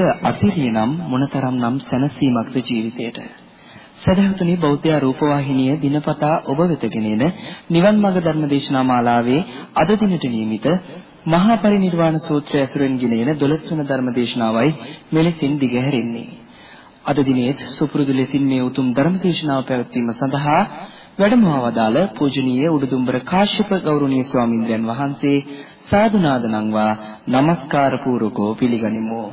සියලු දෙනාටම බුදු සිතක අසිරිය නම් මොනතරම් නම් සැනසීමක්ද ජීවිතයට? සදහතුනි බෞද්ධ රූපවාහිනිය දිනපතා ඔබ වෙත ගෙනෙන නිවන් මාර්ග ධර්මදේශනා මාලාවේ අද දිනට නියමිත මහා පරිනිර්වාණ සූත්‍රය ඇසුරෙන් ගෙනෙන 12 වන ධර්මදේශනාවයි මෙලෙසින් දිගහැරෙන්නේ. අද දිනේත් සුපුරුදු ලෙසින් මේ උතුම් ධර්මදේශනාව පැවැත්වීම සඳහා වැඩමවා වදාළ පූජනීය උඩුදුම්බර කාශ්‍යප ගෞරවනීය ස්වාමින්ද්‍රයන් වහන්සේ සාදුනාද නංවා নমස්කාර පූර්වකෝ පිළිගනිමු.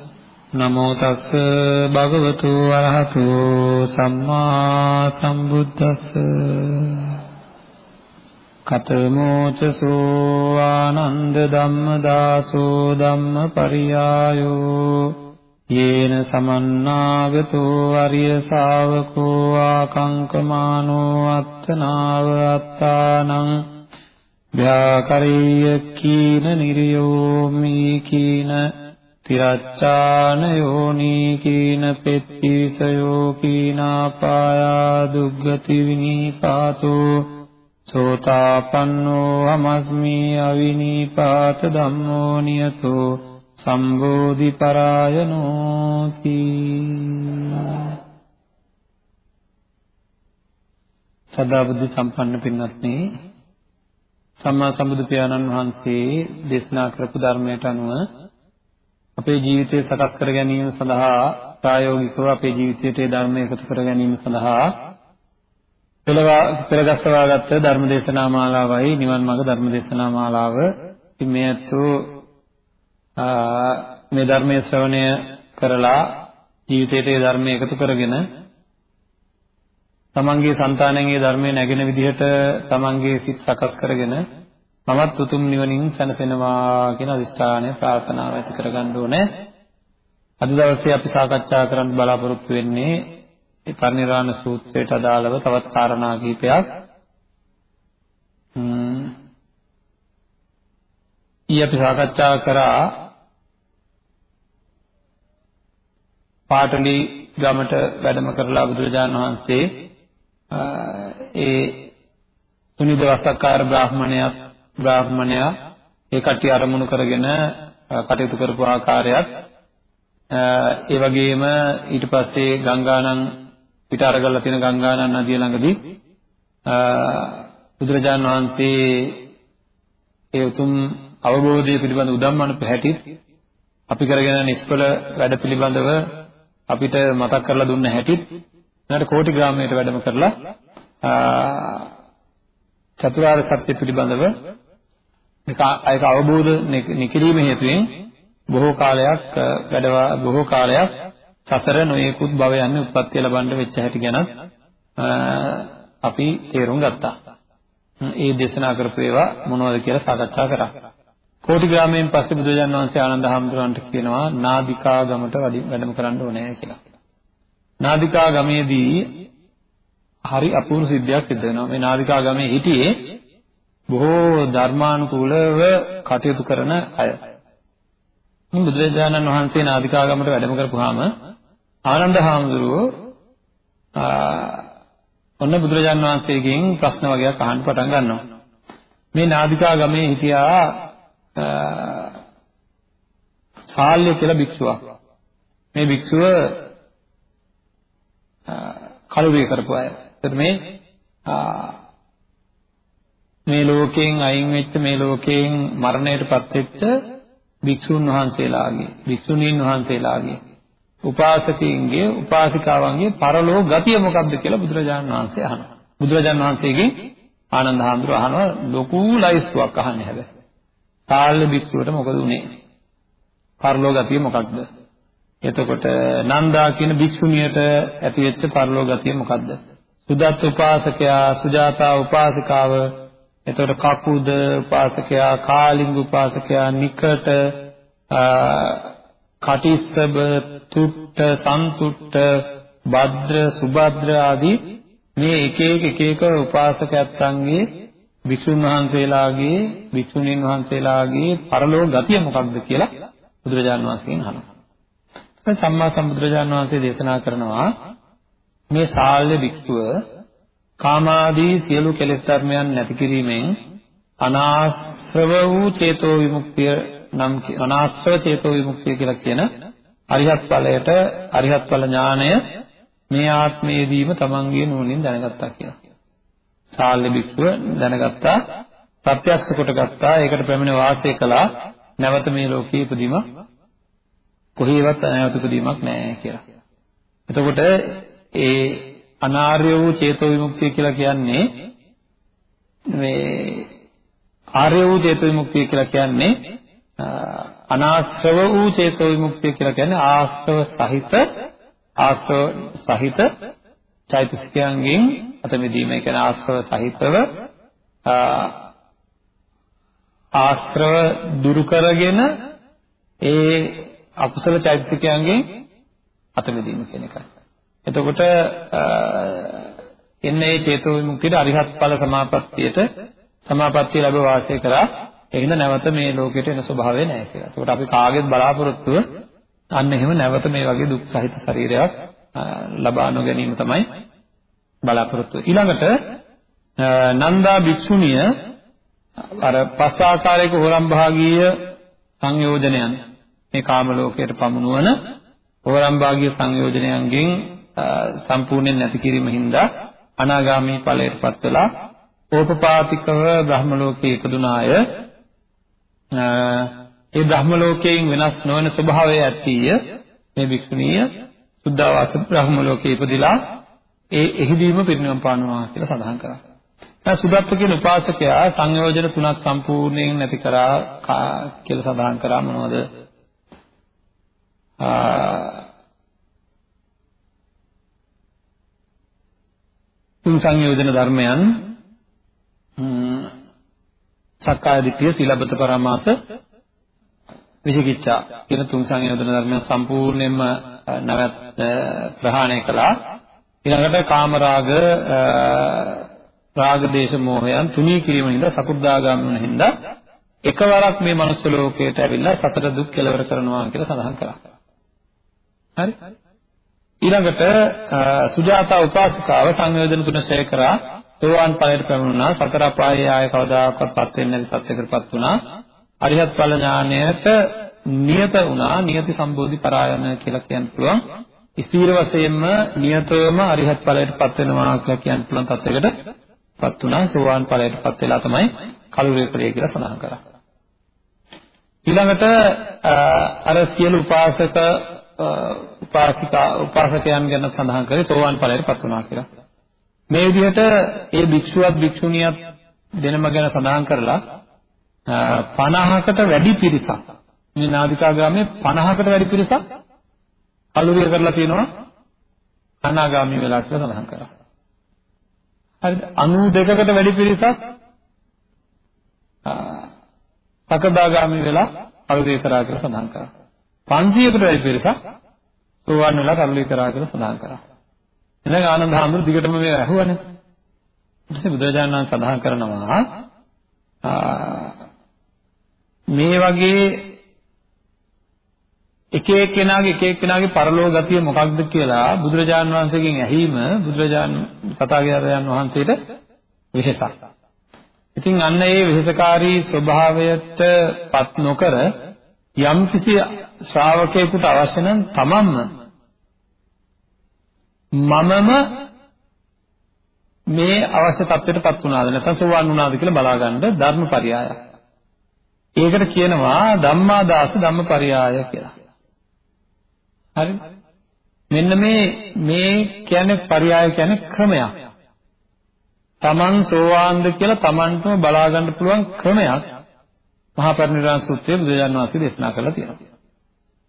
නමෝ තස්ස භගවතු අරහතෝ සම්මා සම්බුද්දස්ස. කතමෝච සෝ ආනන්ද ධම්මදාසෝ ධම්මපරියායෝ. යේන සමන්නාගතෝ අරිය ශාවකෝ ආකංකමානෝ අත්තනාව අත්තානං. ව්‍යාකරීය කීන නිරියෝමි කීන තිරච්ඡාන යෝනි කීන පෙත්තිසයෝ කීනාපායා දුග්ගති විනීපාතෝ සෝතාපන්නෝ අමස්මි අවිනීපාත ධම්මෝ නියතෝ සම්බෝධි පරායනෝති සදා බුද්ධ සම්පන්න පින්වත්නි සම්මා සම්බුදු පියාණන් වහන්සේ දේශනා කරපු ධර්මයට අනුව අපේ ජීවිතය සකස් කර ගැනීම සඳහා ප්‍රායෝගිකව අපේ ජීවිතයට ඒ ධර්ම එකතු කර ගැනීම සඳහා පෙරගස්සවා ගත්ත ධර්ම දේශනා මාලාවයි නිවන් මාර්ග ධර්ම දේශනා මාලාව. ඉතින් මේ අතෝ මේ ධර්මයේ ශ්‍රවණය කරලා ජීවිතයට ඒ ධර්ම එකතු කරගෙන තමන්ගේ సంతානයෙන් ඒ ධර්මයේ නැගෙන විදිහට තමන්ගේ සිත් සකස් කරගෙන මමත් උතුම් නිවනින් සැනසෙනවා කියන අදිෂ්ඨානය ප්‍රාර්ථනාව ඇති කරගන්න ඕනේ. අද දවසේ අපි සාකච්ඡා කරන්න බලාපොරොත්තු වෙන්නේ ඒ පරිනිර්වාණ සූත්‍රයට අදාළව තවත් කාරණා කිහිපයක්. ඊ අපි සාකච්ඡා කරා පාටලි ගමට වැඩම කරලා බුදුරජාණන් වහන්සේ ඒ සුනිද වස්සක්කාර බ්‍රාහ්මණයා බ්‍රාහ්මණයා ඒ කට්ටිය අරමුණු කරගෙන කටයුතු කරපු ආකාරයත් ඒ වගේම ඊට පස්සේ ගංගානම් පිට අරගල්ලා තියෙන ගංගානම් නදිය ළඟදී බුදුරජාණන් වහන්සේ ඒ උතුම් අවබෝධය පිළිබඳ උදම්මන පැහැටිත් අපි කරගෙන නිෂ්ඵල වැඩ පිළිබඳව අපිට මතක් කරලා දුන්න හැටිත් ඊට කෝටි ග්‍රාමයට වැඩම කරලා චතුරාර්ය සත්‍ය පිළිබඳව ඒක අවබෝධ නිකිරීම හේතුවෙන් බොහෝ කාලයක් වැඩ බොහෝ කාලයක් සසර නොයෙකුත් භවයන් උත්පත්ති ලබන්න වෙච්ච හැටි ගැන අපි තේරුම් ගත්තා. ඒ දේශනා කරපු ඒවා මොනවද කියලා සාකච්ඡා කරා. කෝටි ග්‍රාමයෙන් පස්සේ බුදුරජාණන් වහන්සේ ආනන්ද හැමතුරන්ට කියනවා නාදිකා ගමට වැඩම කරන්න ඕනේ කියලා. නාදිකා ගමේදී හරි අපූර්ව සිද්ධියක් සිද්ධ වෙනවා. මේ නාදිකා ගමේ හිටියේ බොහෝ ධර්මානුකූලව කටයුතු කරන අය. ඉතින් බුදුරජාණන් වහන්සේ නාදිකා ගමට වැඩම කරපුවාම ආනන්ද හාමුදුරුවෝ ඔන්න බුදුරජාණන් වහන්සේගෙන් ප්‍රශ්න වගේක් අහන්න පටන් ගන්නවා. මේ නාදිකා ගමේ හිටියා සාල්‍ය කියලා භික්ෂුවක්. මේ භික්ෂුව කලුරිය කරපු අය. ඒත් මේ මේ ලෝකයෙන් අයින් වෙච්ච මේ ලෝකයෙන් මරණයටපත් වෙච්ච භික්ෂුන් වහන්සේලාගේ භික්ෂුණීන් වහන්සේලාගේ උපාසකයින්ගේ උපාසිකාවන්ගේ පරලෝ ගතිය මොකක්ද කියලා බුදුරජාණන් වහන්සේ අහනවා. බුදුරජාණන් වහන්සේගෙන් ආනන්ද හාමුදුරුවෝ අහනවා ලොකු ලයිස්තුවක් අහන්නේ හැබැයි. සාල්ල භික්ෂුවට මොකද උනේ? පරලෝ ගතිය මොකක්ද? එතකොට නන්දා කියන භික්ෂුණියට ඇතිවෙච්ච පරලෝ ගතිය මොකක්ද? සුදත් උපාසකයා, සුජාතා උපාසිකාව, එතකොට කකුද උපාසකයා, කාලිංග උපාසකයා, නිකට කටිස්සබ, තුට්ට, සන්තුට්ට, භද්‍ර, සුභද්‍ර ආදී මේ එක එක එක එක උපාසකයන්ගේ වික්ෂුන් වහන්සේලාගේ වික්ෂුණීන් වහන්සේලාගේ පරලෝක ගතිය මොකක්ද කියලා බුදුරජාණන් වහන්සේගෙන් අහනවා. දැන් සම්මා සම්බුදුරජාණන් වහන්සේ දේශනා කරනවා මේ ශාල්‍ය වික්ෂුව කාමාදී සියලු කෙලෙස් ධර්මයන් නැති කිරීමෙන් අනාශ්‍රව වූ චේතෝ විමුක්තිය නම් අනාශ්‍රව චේතෝ විමුක්තිය කියලා කියන අරිහත් ඵලයට අරිහත් ඵල ඥාණය මේ ආත්මයේදීම තමන්ගේ නුවණින් දැනගත්තා කියලා. ශාල්‍ය භික්ෂුව දැනගත්තා ප්‍රත්‍යක්ෂ කොට ගත්තා ඒකට පැමිණ වාසය කළා නැවත මේ ලෝකයේ ඉපදීම කොහේවත් නැවත ඉපදීමක් නැහැ කියලා. එතකොට ඒ අනාර්ය වූ චේතෝ විමුක්තිය කියලා කියන්නේ මේ ආර්ය වූ චේතෝ විමුක්තිය කියලා කියන්නේ අනාශ්‍රව වූ චේතෝ විමුක්තිය කියලා කියන්නේ ආශ්‍රව සහිත ආශ්‍රව සහිත චෛතසිකයන්ගෙන් අත මිදීම ඒ කියන්නේ ආශ්‍රව සහිතව ආශ්‍රව දුරු කරගෙන ඒ අකුසල චෛතසිකයන්ගෙන් අත මිදීම කියන එකයි. එතකොට එන්නේ මේ චේතෝ විමුක්තියට අරිහත් ඵල සමාපත්තියට සමාපත්තිය ලැබ වාසය කරා එහෙනම් නැවත මේ ලෝකෙට එන ස්වභාවය නැහැ කියලා. එතකොට අපි කාගෙත් බලාපොරොත්තුව අන්න එහෙම නැවත මේ වගේ දුක් සහිත ශරීරයක් ලබා නොගැනීම තමයි බලාපොරොත්තු. ඊළඟට නන්දා භික්ෂුණිය අර පස් ආකාරයක හොරම් භාගීය සංයෝජනයන් මේ කාම ලෝකයට පමුණුවන හොරම් භාගීය සංයෝජනයන්ගෙන් සම්පූර්ණයෙන් නැති කිරීම හින්දා අනාගාමී ඵලයටපත් වෙලා ඕපපාතිකව බ්‍රහ්ම ලෝකයේ ඉපදුනාය ඒ බ්‍රහ්ම ලෝකයෙන් වෙනස් නොවන ස්වභාවය ඇත්තීය මේ භික්ෂුණිය සුද්ධාවාස බ්‍රහ්ම ලෝකයේ ඉපදිලා ඒ එහිදීම පිරිනිවන් පානවා කියලා සඳහන් කරා. දැන් සුදත්ත කියන උපාසකයා සංයෝජන තුනක් සම්පූර්ණයෙන් නැති කරා කියලා සඳහන් කරා මොනවද? තුන් සංයෝජන ධර්මයන් සක්කාය දිට්ඨිය සීලබ්බත පරමාස විචිකිච්ඡා කියන තුන් සංයෝජන ධර්මයන් සම්පූර්ණයෙන්ම නැවත ප්‍රහාණය කළා ඊළඟට කාමරාග රාග දේශ මොහයන් තුනී කිරීම හින්දා සකුද්දාගාමී වෙන හින්දා එකවරක් මේ මනුස්ස ලෝකයට ඇවිල්ලා සතර දුක් කෙලවර කරනවා කියලා සඳහන් කරා. හරි? ඊළඟට සුජාතා උපාසිකාව සංයෝජන තුන ශේය කරා. සෝවාන් ඵලයට පැමිණුණා. සතර අපායේ ආය කවදාකවත් පත් වෙන්නේ නැති සත්‍යකටපත් වුණා. අරිහත් ඵල ඥාණයට නියත වුණා. නියති සම්බෝධි පරායන කියලා කියන්න පුළුවන්. ස්ථීර වශයෙන්ම නියතවම අරිහත් ඵලයටපත් වෙනවා කියලා කියන්න පුළුවන් තත්යකටපත් වුණා. සෝවාන් ඵලයටපත් වෙලා තමයි කලුරේ ඵලය කියලා සඳහන් කරා. ඊළඟට අර සියලු උපාසක උපාසිකා උපාසකයන් ගැන සඳහන් කරේ සෝවාන් ඵලයටපත් වුණා කියලා මේ විදිහට ඒ භික්ෂුවත් භික්ෂුණියත් දෙනම ගැන සඳහන් කරලා 50කට වැඩි පිරිසක් මේ නාදිකාගාමේ 50කට වැඩි පිරිසක් අලුරිය කරලා තියෙනවා අනාගාමී වෙලා කියලා සඳහන් කරා. හරිද? 92කට වැඩි පිරිසක් සකදාගාමී වෙලා අලුරිය කරා කියලා සඳහන් කරා. 500කට වැඩි පිරිසක් සෝවාන් වෙලා අලුරිය කරා කියලා සඳහන් කරා. එහෙනම් ආනන්ද හාමුදුරු දිගටම මේ ඇහුවනේ. ඊට පස්සේ බුදුරජාණන් වහන්සේ සඳහන් කරනවා මේ වගේ එක එක්කෙනාගේ එක එක්කෙනාගේ පරලෝක ගතිය මොකක්ද කියලා බුදුරජාණන් වහන්සේගෙන් ඇහිීම බුදුරජාණන් තථාගතයන් වහන්සේට විශේෂක්. ඉතින් අන්න ඒ විශේෂකාරී ස්වභාවයට පත් නොකර යම් කිසි ශ්‍රාවකයෙකුට අවශ්‍ය නම් තමන්ම මමම මේ අවශ්‍ය තත්ත්වයටපත් වුණාද නැත්නම් සෝවන් වුණාද කියලා බලාගන්න ධර්මපරියාය. ඒකට කියනවා ධම්මාදාස ධම්මපරියාය කියලා. හරිද? මෙන්න මේ මේ කියන්නේ පරයය කියන්නේ ක්‍රමයක්. Taman සෝවාන්ද කියලා Tamanටම බලා ගන්න පුළුවන් ක්‍රමයක් මහා පරිනිර්වාණ සූත්‍රයේ බුදුරජාණන් වහන්සේ දේශනා කරලා තියෙනවා.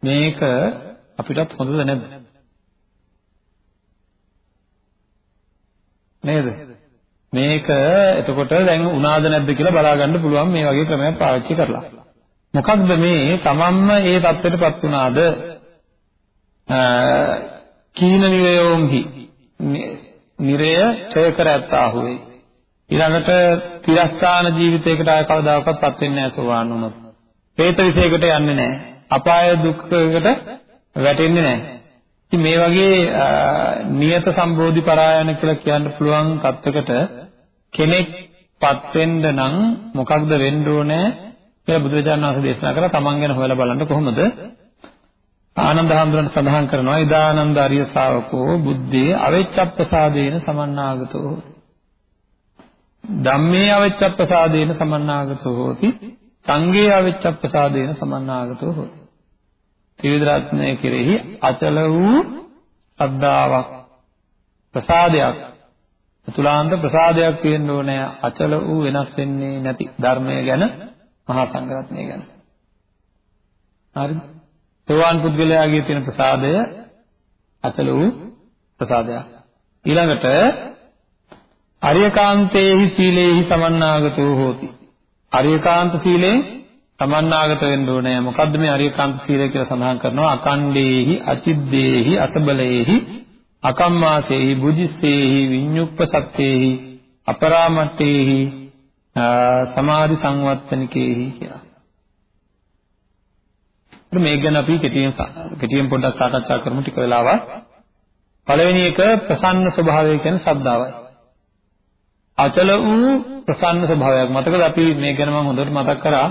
මේක අපිටත් හොඳද නැද්ද? නේද? මේක එතකොට දැන් උනාද නැද්ද කියලා බලා ගන්න පුළුවන් මේ වගේ ක්‍රමයක් පාවිච්චි කරලා. මොකක්ද මේ තමන්ම ඒ தත්ත්වයටපත් වුණාද? කීන නිවයෝම්හි නිරය ඡය කර ඇත්තාහුවේ ඊළඟට තිරස්ථාන ජීවිතයකට ආය කවදාකවත්පත් වෙන්නේ නැහැ සෝවාන් වුණොත්. പ്രേත විශේෂයකට යන්නේ නැහැ. අපාය දුක්ඛයකට වැටෙන්නේ නැහැ. ඉතින් මේ වගේ නියත සම්බෝධි පරායන කියලා කියන්න පුළුවන් තත්වයකට කෙනෙක්පත් වෙන්න නම් මොකක්ද වෙන්න ඕනේ කියලා බුදුරජාණන් වහන්සේ දේශනා කරලා තමන් ගැන හොයලා බලන්න කොහොමද ආනන්ද හැඳුනට සඳහන් කරනවා ඉදානන්ද ආර්ය ශාවකෝ බුද්ධේ අවෙච්ඡප්පසාදේන සමන්නාගතෝ ධම්මේ අවෙච්ඡප්පසාදේන සමන්නාගතෝ හෝති. සංඝේ අවෙච්ඡප්පසාදේන සමන්නාගතෝ හෝති. ත්‍රිවිධ රත්නය කෙරෙහි අචල වූ ශ්‍රද්ධාවක් ප්‍රසාදයක් තුලාන්ත ප්‍රසාදයක් තියෙන්න ඕනේ. අචල වූ වෙනස් වෙන්නේ නැති ධර්මය ගැන මහා සංඝරත්නය ගැන. හරිද සෝවාන් පුද්ගලයාගේ තියෙන ප්‍රසාදය අචල වූ ප්‍රසාදයක්. ඊළඟට අරියකාන්තේහි සීලේහි සමන්නාගතෝ හෝති අරියකාන්ත සීලේ සමන්නාගත වෙන්න ඕනේ. මොකද්ද මේ අරියකාන්ත සීලය කියලා සඳහන් කරනවා? අකණ්ඩේහි, අචිද්දේහි, අසබලේහි, අකම්මාසේහි, බුජිස්සේහි, විඤ්ඤුප්පසත්තේහි, අපරාමත්තේහි, සමාධි සංවත්තනිකේහි කියලා. මේ ගැන අපි කෙටියෙන් කෙටියෙන් පොඩ්ඩක් සාකච්ඡා කරමු ටික වෙලාවක්. පළවෙනි එක ප්‍රසන්න ස්වභාවය කියන්නේ ශ්‍රද්ධාවයි. අචල වූ ප්‍රසන්න ස්වභාවයක් මතකද අපි මේ ගැන මම හොඳට මතක් කරා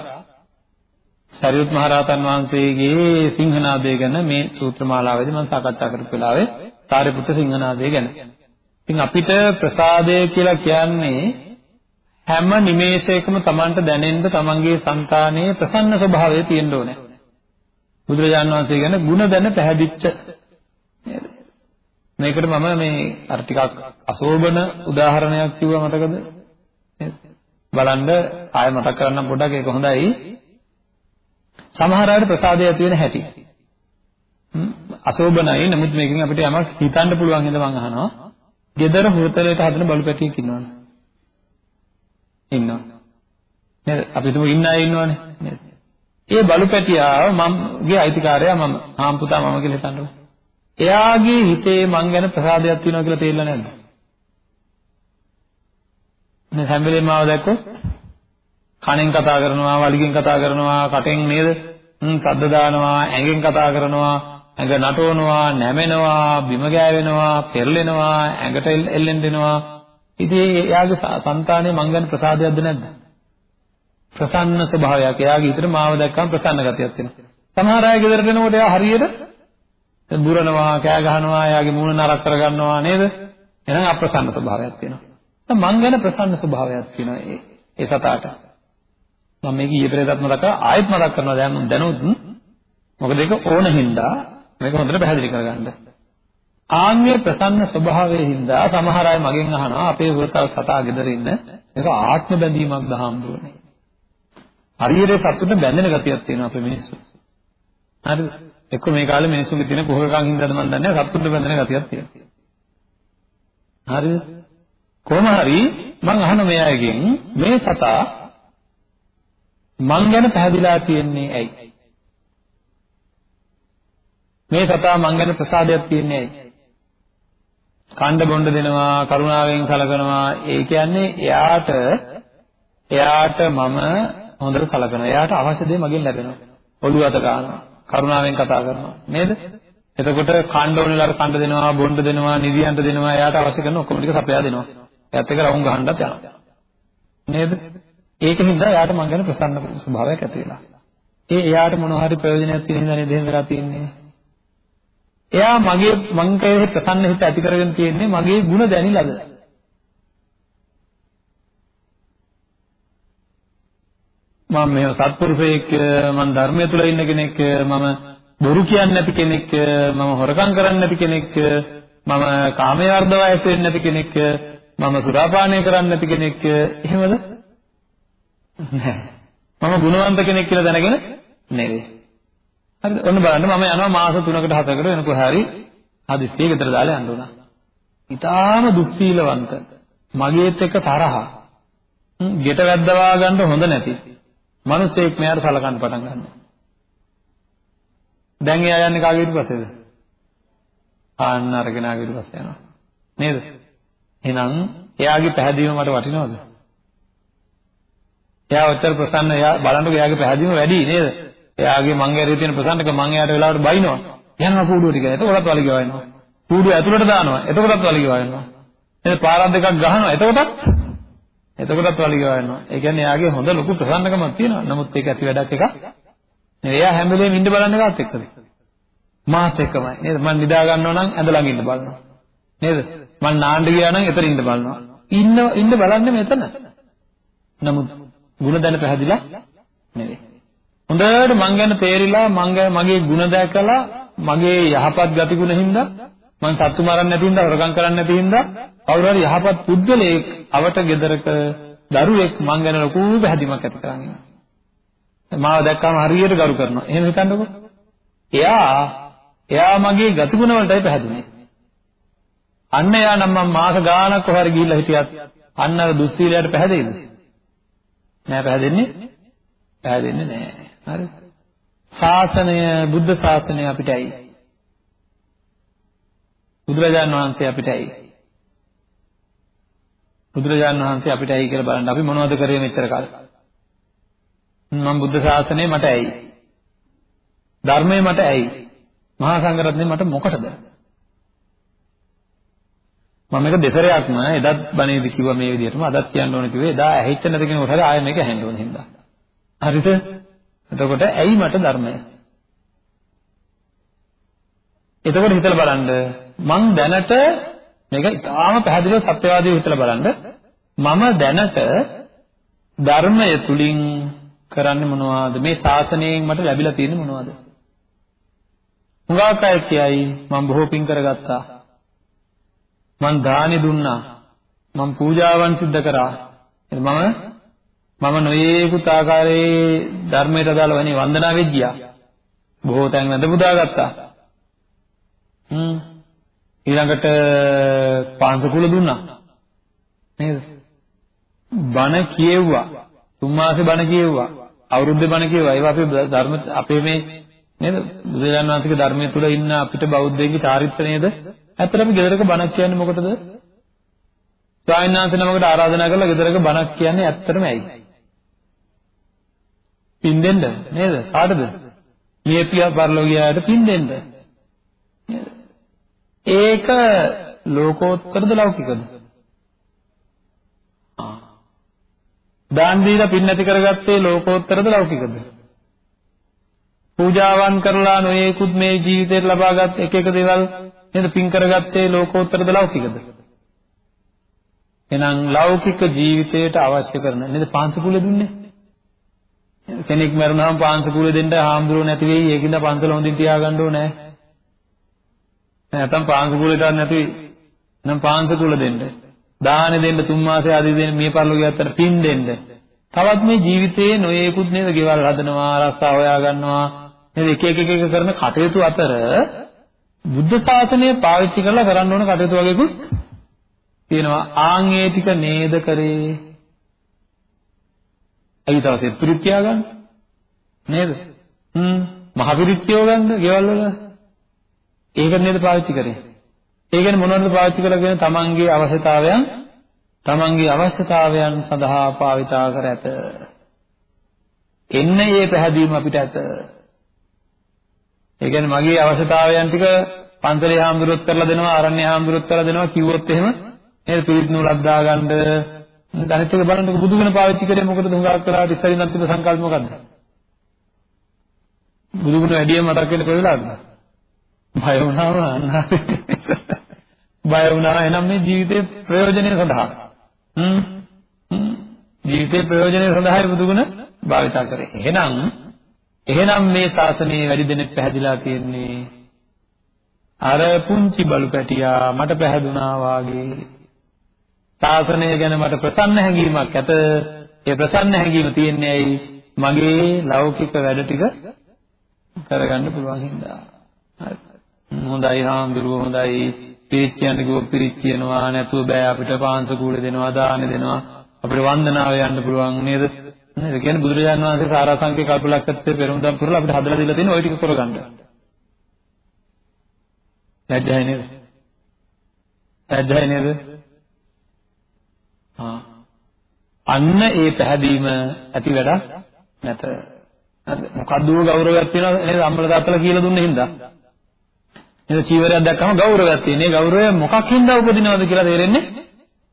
සරියුත් මහරහතන් වහන්සේගේ සිංහනාදය ගැන මේ සූත්‍ර මාලාවේදී මම සාකච්ඡා කරපු වෙලාවේ සාරිපුත්‍ර සිංහනාදය ගැන. ඉතින් අපිට ප්‍රසාදය කියලා කියන්නේ හැම නිමේෂයකම Tamanට දැනෙන්න Tamanගේ సంతානයේ ප්‍රසන්න ස්වභාවය තියෙන්න ඕනේ. බුදුරජාණන් වහන්සේ ගැන ಗುಣ දැන පැහැදිච්ච නේද? මේකට මම මේ අර ටිකක් අශෝභන උදාහරණයක් කිව්වා මතකද? බලන්න ආයෙ මතක් කරන්නම් පොඩ්ඩක් ඒක හොඳයි. සමහර අයට ප්‍රසාදය ඇති වෙන හැටි. අශෝභනයි නමුත් මේකෙන් අපිට යමක් හිතන්න පුළුවන් හින්දා මම අහනවා. gedara හුරතලයට හදන බලු පැටියෙක් ඉන්නවද? ඉන්නවා. නේද? අපි තුමු ඉන්න අය ඉන්නවනේ. නේද? ඒ බලු පැටියාව මමගේ අයිතිකාරයා මම. ආම් පුතා මම කියලා හිතන්නකො. එයාගේ හිතේ මං ගැන ප්‍රසාදයක් තියෙනවා කියලා තේරෙලා නැද්ද? නේ හැම වෙලේම ආව දැක්කොත් කණෙන් කතා කරනවා, වලිගෙන් කතා කරනවා, කටෙන් නේද? හ්ම් සද්ද දානවා, ඇඟෙන් කතා කරනවා, ඇඟ නටවනවා, නැමෙනවා, බිම ගෑවෙනවා, පෙරලෙනවා, ඇඟට එල්ලෙන් දෙනවා. ඉතින් එයාගේ సంతානයේ මං ගැන ප්‍රසාදයක්ද නැද්ද? ප්‍රසන්න ස්වභාවයක්. එයාගේ හිතට මාව දැක්කම ප්‍රසන්න ගතියක් තියෙනවා. සමහර අය ගෙදරට එනකොට එයා හරියට බුරනවා, කෑ ගහනවා, එයාගේ මූණ නරක් කරගන්නවා නේද? එහෙනම් අප්‍රසන්න ස්වභාවයක් තියෙනවා. මං ගැන ප්‍රසන්න ස්වභාවයක් තියෙනවා ඒ සතාට. මම මේක ඊයේ පෙරේදත් මතක් කරා ආයෙත් මතක් කරනවා දැන් දැනුත් මොකද ඒක ඕන හින්දා මේක හොඳට පැහැදිලි කරගන්න. ආන්‍ය ප්‍රසන්න ස්වභාවයේ හින්දා සමහර අය මගෙන් අහනවා අපේ වෘතල් සතා ගෙදර ඉන්න ඒක ආත්ම බැඳීමක් දහම්දුනේ. හරියට සතුට බැඳෙන ගතියක් තියෙනවා අපේ මිනිස්සු. හරිද? එක්ක මේ කාලේ මිනිස්සුන්ගේ තියෙන කුහකකම් හින්දාද මන් දන්නේ සතුට බැඳෙන ගතියක් තියෙනවා. හරිද? කොහොම හරි මම අහන මේ අයගෙන් මේ සතා මං ගැන පැහැදිලා තියෙන්නේ ඇයි? මේ සතා මං ගැන ප්‍රසාදයක් තියෙන්නේ ඇයි? කණ්ඩ බොණ්ඩ දෙනවා, කරුණාවෙන් සලකනවා. ඒ කියන්නේ එයාට එයාට මම හොඳට සලකනවා. එයාට අවශ්‍ය දේ මගෙන් ලැබෙනවා. ඔළුව අත ගන්නවා. කරුණාවෙන් කතා කරනවා. නේද? එතකොට කණ්ඩ ඕනෙලාට කණ්ඩ දෙනවා, බොණ්ඩ දෙනවා, නිදියන්ට දෙනවා. එයාට අවශ්‍ය කරන ඔක්කොම ටික සපයා දෙනවා. එයාත් එක්ක රවුම් ගහන්නත් යනවා. නේද? ඒකින්ද එයාට මං ගැන ප්‍රසන්න ස්වභාවයක් ඇති වෙලා. ඒ එයාට මොන හරි ප්‍රයෝජනයක් තියෙන හින්දා නේද එහෙම වෙලා තියෙන්නේ. එයා මගේ මං කෙරෙහි ප්‍රසන්න හිත ඇති කරගෙන තියෙන්නේ මගේ ಗುಣ දැනිලාද? මම මේ සත්පුරුෂයෙක් මම ධර්මය තුල ඉන්න කෙනෙක් මම බොරු කියන්නේ නැති කෙනෙක් මම හොරකම් කරන්නේ නැති කෙනෙක් මම කාමයේ වර්ධව ඇසෙන්නේ නැති කෙනෙක් මම සුරාපානය කරන්නේ නැති කෙනෙක්. එහෙමද? නැහැ මම ගුණවන්ත කෙනෙක් කියලා දැනගෙන නෙවෙයි. හරිද? ඔන්න බලන්න මම යනවා මාස 3කට 4කට වෙනකොට හරි හදිස්සියේ ගෙදර දාලා යන්න උනා. ඊටාම දුස්සීලවන්ත. මගේත් එක්ක තරහ. ගෙට වැද්දවා ගන්න හොඳ නැති. මිනිස්සෙක් මෙයාට සලකන්න පටන් ගන්නවා. දැන් එයා යන්නේ කාගේ ඊට පස්සේද? ආන්න අරගෙනාගේ ඊට පස්සේ යනවා. නේද? එහෙනම් එයාගේ පැහැදීම මට වටිනවද? එයා ඔච්චර ප්‍රසන්න එයා බලන්නකො එයාගේ පැහැදීම වැඩි නේද? එයාගේ මං ඇරේ තියෙන ප්‍රසන්නක මං එයාට වෙලාවට බයිනවා. යනවා කූඩුව ටික. එතකොටත් වලිග වයින්නවා කූඩුව ඇතුළට දානවා. එතකොටත් වලිග වයින්නවා එහෙනම් පාරක් දෙකක් ගහනවා. එතකොටත් එතකොටත් වලිග වයින්නවා ඒ කියන්නේ එයාගේ හොඳ ලොකු ප්‍රසන්නකමක් තියෙනවා නමුත් ඒක ඇති වැඩක් එකක් නෙවෙයි එයා හැම වෙලේම ඉන්න බලන්නේ කාත් එක්කද මාත් එක්කමයි නේද මම නිදා ගන්නවා නම් ඇඳ ළඟ ඉන්න බලනවා නේද මම නාන්න ගියා නම් එතන ඉන්න බලනවා ඉන්න ඉන්න බලන්නේ මෙතන නමුත් ಗುಣ දැන පැහැදිලා නෙවෙයි හොඳට මං ගැන තේරිලා මං මගේ ಗುಣ දැකලා මගේ යහපත් ගතිගුණ හින්දා මං සත්තු මරන්නේ නැති හින්දා හොරකම් කරන්නේ නැති හින්දා කවුරු හරි යහපත් පුද්ගලයෙක් අවට ගෙදරක දරුවෙක් මං ගැන ලොකු පැහැදීමක් ඇති කරන් ඉන්නවා. මාව දැක්කම හරියට ගරු කරනවා. එහෙම හිතන්නකෝ. එයා එයා මගේ ගතිගුණ වලටයි පැහැදුනේ. අන්න එයා නම් මම මාස ගාණක් කොහරි ගිහිල්ලා හිටියත් අන්න අර දුස්සීලයට පැහැදෙයිද? නෑ පැහැදෙන්නේ පැහැදෙන්නේ නෑ. හරි. ශාසනය බුද්ධ ශාසනය අපිටයි බුදුරජාණන් වහන්සේ අපිටයි. බුදුරජාණන් වහන්සේ අපිටයි කියලා බලන්න අපි මොනවද කරේ මෙච්චර කාලෙ? මම බුද්ධ ශාසනය මට ඇයි? ධර්මය මට ඇයි? මහා සංඝරත්නය මට මොකටද? මම මේක දෙසරයක්ම එදත් බණේදි කිව්වා මේ විදිහටම අදත් කියන්න ඕනේ කිව්වේ එදා ඇහිච්ච නැති කෙනෙකුට හරි ආයෙ මේක ඇහෙන්න ඕනේ හින්දා. හරිද? එතකොට ඇයි මට ධර්මය? එතකොට හිතලා බලන්න. මං දැනට මේක ඉතාම පැහැදිලිව සත්‍යවාදීව හිතලා බලන්න. මම දැනට ධර්මය තුලින් කරන්නේ මොනවද? මේ ශාසනයෙන් මට ලැබිලා තියෙන්නේ මොනවද? හුඟක් අය කියයි මම බොහෝ පින් කරගත්තා. මං දානි දුන්නා. මං පූජාවන් සිද්ධ කරා. මම මම නොයේකුත් ආකාරයේ ධර්මයට අදාළ වනේ වන්දනාවෙත් ගියා. බොහෝ තැන් වැඳ පුදා ගත්තා. හ්ම්. ඊළඟට පාංශකුල දුන්නා. නේද? බණ කියෙව්වා. තුන් මාසේ බණ කියෙව්වා. අවුරුද්දේ බණ කියෙව්වා. ඒවා අපේ ධර්ම අපේ මේ නේද? බුදුරජාණන් වහන්සේගේ ධර්මයේ තුල ඉන්න අපිට බෞද්ධයෙක්ගේ චාරිත්‍ර නේද? ඇත්තටම ගෙදරක බණක් කියන්නේ මොකටද? ස්වාමීන් වහන්සේ නමකට ආරාධනා කරලා ගෙදරක බණක් කියන්නේ ඇත්තටම ඇයි? පින් දෙන්න නේද? කාටද? මියපියා පරලෝකියාට පින් දෙන්න. නේද? ඒක ලෝකෝත්තරද ලෞකිකද? දාන් දීලා පින් නැති කරගත්තේ ලෝකෝත්තරද ලෞකිකද? පූජාවන් කරලා නොයේකුත් මේ ජීවිතේට ලබාගත් එක එක දේවල් නේද පින් කරගත්තේ ලෝකෝත්තරද ලෞකිකද? එහෙනම් ලෞකික ජීවිතයට අවශ්‍ය කරන නේද පාංශකුල දුන්නේ? කෙනෙක් මරුණාම පාංශකූල දෙන්න හාමුදුරුවෝ නැති වෙයි. ඒකින්ද පන්සල හොඳින් තියාගන්න ඕනේ. නැත්නම් පාංශකූලෙටවත් නැති නම් පාංශකූල දෙන්න. දාන දෙන්න තුන් මාසෙ ආදී දෙන්න මේ පරිලෝකයේ අතර පින් දෙන්න. තවත් මේ ජීවිතයේ නොයේකුත් නේද ගෙවල් හදනවා, ආරක්ෂා හොයා ගන්නවා. නේද එක එක එක කරන කටයුතු අතර බුද්ධ ශාසනය පාවිච්චි කරලා කරන්න ඕන කටයුතු වගේකුත් තියෙනවා. ආන් ඒ ටික නේද කරේ ඇයි තව සෙත්පිරිත් තියාගන්න? නේද? හ්ම් මහ පිරිත් තියවගන්න ගෙවල් වල. ඒක නේද පාවිච්චි කරේ. ඒ කියන්නේ මොනවද පාවිච්චි කරගෙන තමන්ගේ අවශ්‍යතාවයන් තමන්ගේ අවශ්‍යතාවයන් සඳහා පාවිතා කර ඇත. එන්න මේ පැහැදීම අපිට ඇත. ඒ කියන්නේ මගේ අවශ්‍යතාවයන් ටික පන්සලේ හාමුදුරුවොත් කරලා දෙනවා, ආරණ්‍ය හාමුදුරුවොත් කරලා දෙනවා කිව්වොත් එහෙම නේද පිරිත් නූලක් දාගන්න අනිත් එක බලන්නකො බුදුගුණ පාවිච්චි කරේ මොකටද හුඟක් කරාට ඉස්සරින් අන්තිම සංකල්ප මොකද්ද? බුදුගුණ වැඩියෙන් මතක් වෙන්න කොහෙලාද? බය වුණාම අන්නාරේ. බය වුණා එනම් මේ ජීවිතේ ප්‍රයෝජනය සඳහා. හ්ම් ජීවිතේ ප්‍රයෝජනය සඳහායි බුදුගුණ භාවිතා කරේ. එහෙනම් එහෙනම් මේ ශාසනයේ වැඩි දෙනෙක් පැහැදිලා තියෙන්නේ අර පුංචි බලු පැටියා මට පැහැදුනා වාගේ ශාසනය ගැන මට ප්‍රසන්න හැඟීමක් ඇත. ඒ ප්‍රසන්න හැඟීම තියෙන්නේ ඇයි? මගේ ලෞකික වැඩ ටික කරගන්න පුළුවන් හින්දා. හොඳයි හාමුදුරුවෝ හොඳයි පිරිත් කියන්න කිව්ව පිරිත් කියනවා නැතුව බෑ අපිට පාංශ කූල දෙනවා දාන දෙනවා අපිට වන්දනාව යන්න පුළුවන් නේද නේද කියන්නේ බුදුරජාණන් වහන්සේ සාරාංශික කල්පලක්ෂත්‍රයේ පෙරමුදම් පුරලා අපිට හදලා දීලා තියෙන ওই ටික කරගන්න ලැජ්ජයි නේද ලැජ්ජයි නේද ආ අන්න ඒ පැහැදීම ඇති වැඩක් නැත මොකද්ද ගෞරවයක් තියෙනවා නේද අම්මලා තාත්තලා කියලා දුන්න හින්දා නේද චීවරයක් දැක්කම ගෞරවයක් තියෙන. ඒ ගෞරවය මොකක් හින්දා උපදිනවද කියලා තේරෙන්නේ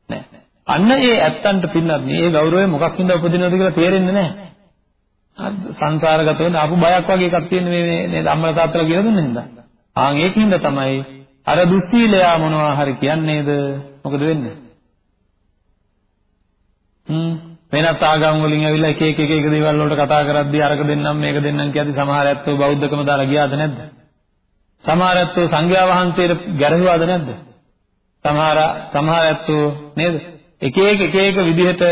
නැහැ. අන්න ඒ ඇත්තන්ට පින්නත් මේ ගෞරවය මොකක් හින්දා උපදිනවද කියලා තේරෙන්නේ නැහැ. සංසාරගත වෙන ආපු බයක් වගේ එකක් තියෙන මේ නේද අම්මලා තාත්තලා කියලා දුන්න හින්දා. ආන් ඒකින්ද තමයි අර දුස්සීලයා මොනවා හරි කියන්නේද මොකද වෙන්නේ? හ්ම් වෙනත් ආගම් වලින් ඇවිල්ලා එක එක එක එක දේවල් වලට කතා කරද්දී අරක දෙන්නම් මේක දෙන්නම් කියද්දි සමහර ඇත්තෝ බෞද්ධකම දාලා ගියාද නැද්ද? සමහර ඇත්තෝ සංඝයා වහන්සේට ගැරහුවාද නැද්ද? සමහර සමහර ඇත්තෝ නේද? එක එක එක එක විදිහට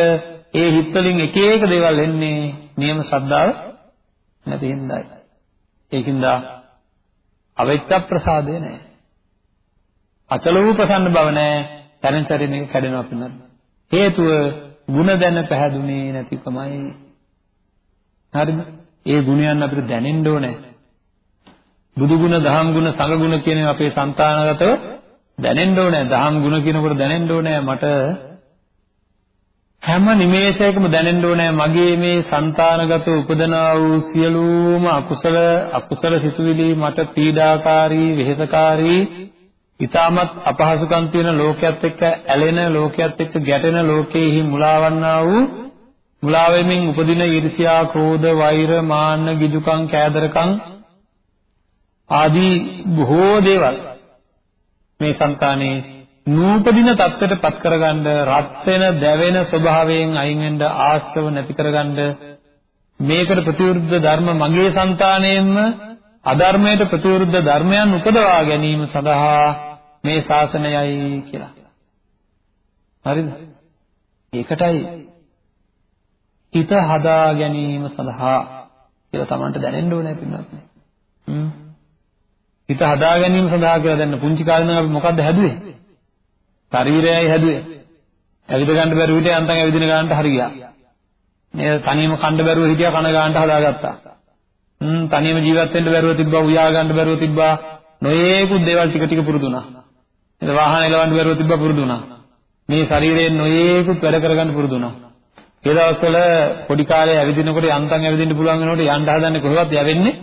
ඒ හිත් වලින් එක එක දේවල් එන්නේ නියම ශ්‍රද්ධාව නැති හින්දායි. ඒකින්ද අවෙච්ච ප්‍රසාදය නැහැ. අචල වූ ප්‍රසන්න බව නැහැ. තරෙන් තරෙන් මේක කැඩෙනවා පින්නත්. හේතුව ಗುಣ දැන පැහැදුනේ නැතිකමයි. හරිද? ඒ ගුණයන් අපිට දැනෙන්න ඕනේ. බුදු ගුණ, දහම් ගුණ, සංඝ ගුණ කියන අපේ సంతානගතව දැනෙන්න ඕනේ. දහම් ගුණ කියනකොට දැනෙන්න ඕනේ මට හැම නිමේෂයකම දැනෙන්න ඕනේ මගේ මේ సంతානගත උපදනා වූ සියලුම අකුසල අකුසල සිතුවිලි මට පීඩාකාරී, වෙහෙසකාරී ඉතාමත් අපහසුකම් තියෙන ලෝකයක් එක්ක ඇලෙන ලෝකයක් එක්ක ගැටෙන ලෝකයේහි මුලාවන්නා වූ මුලාවෙමින් උපදින ඊර්ෂියා, ක්‍රෝධ, වෛර, මාන්න, ගිජුකම්, කෑදරකම් ආදී බොහෝ දේවල් මේ సంతානේ නූපදින தත්ත්වයට පත් කරගන්න රත් වෙන දැවෙන ස්වභාවයෙන් අයින් වෙන්න ආශ්‍රව නැති කරගන්න මේකට ප්‍රතිවිරුද්ධ ධර්ම මගේ సంతාණයෙන්ම අධර්මයට ප්‍රතිවිරුද්ධ ධර්මයන් උපදවා ගැනීම සඳහා මේ ශාසනයයි කියලා. හරිද? ඒකටයි හිත හදා ගැනීම සඳහා කියලා Tamanට දැනෙන්න ඕනේ පින්වත්නි. හ්ම් හිත හදා ගැනීම සඳහා කියලා දැන් පුංචි කාලේ නම් අපි මොකද්ද හැදුවේ? ශරීරයයි හැදුවේ. ඇවිද ගන්න බැරුව හිටිය අන්තන් ඇවිදින ගන්නට හරි ගියා. මේ තනියම කන්න බැරුව හිටියා කන ගන්නට හදාගත්තා. හ්ම් තනියම ජීවත් වෙන්න බැරුව තිබ්බා උයා ගන්න බැරුව තිබ්බා නොයේකුත් දේවල් ටික ටික පුරුදු වුණා. එතන වාහන එලවන්න බැරුව තිබ්බා පුරුදු වුණා. මේ ශරීරයෙන් නොයේකුත් වැඩ කරගන්න පුරුදු වුණා. ඒ දවස්වල පොඩි කාලේ ඇවිදිනකොට යන්තම් ඇවිදින්න පුළුවන් වෙනකොට යන්න හදන්නේ කොහෙවත් යවෙන්නේ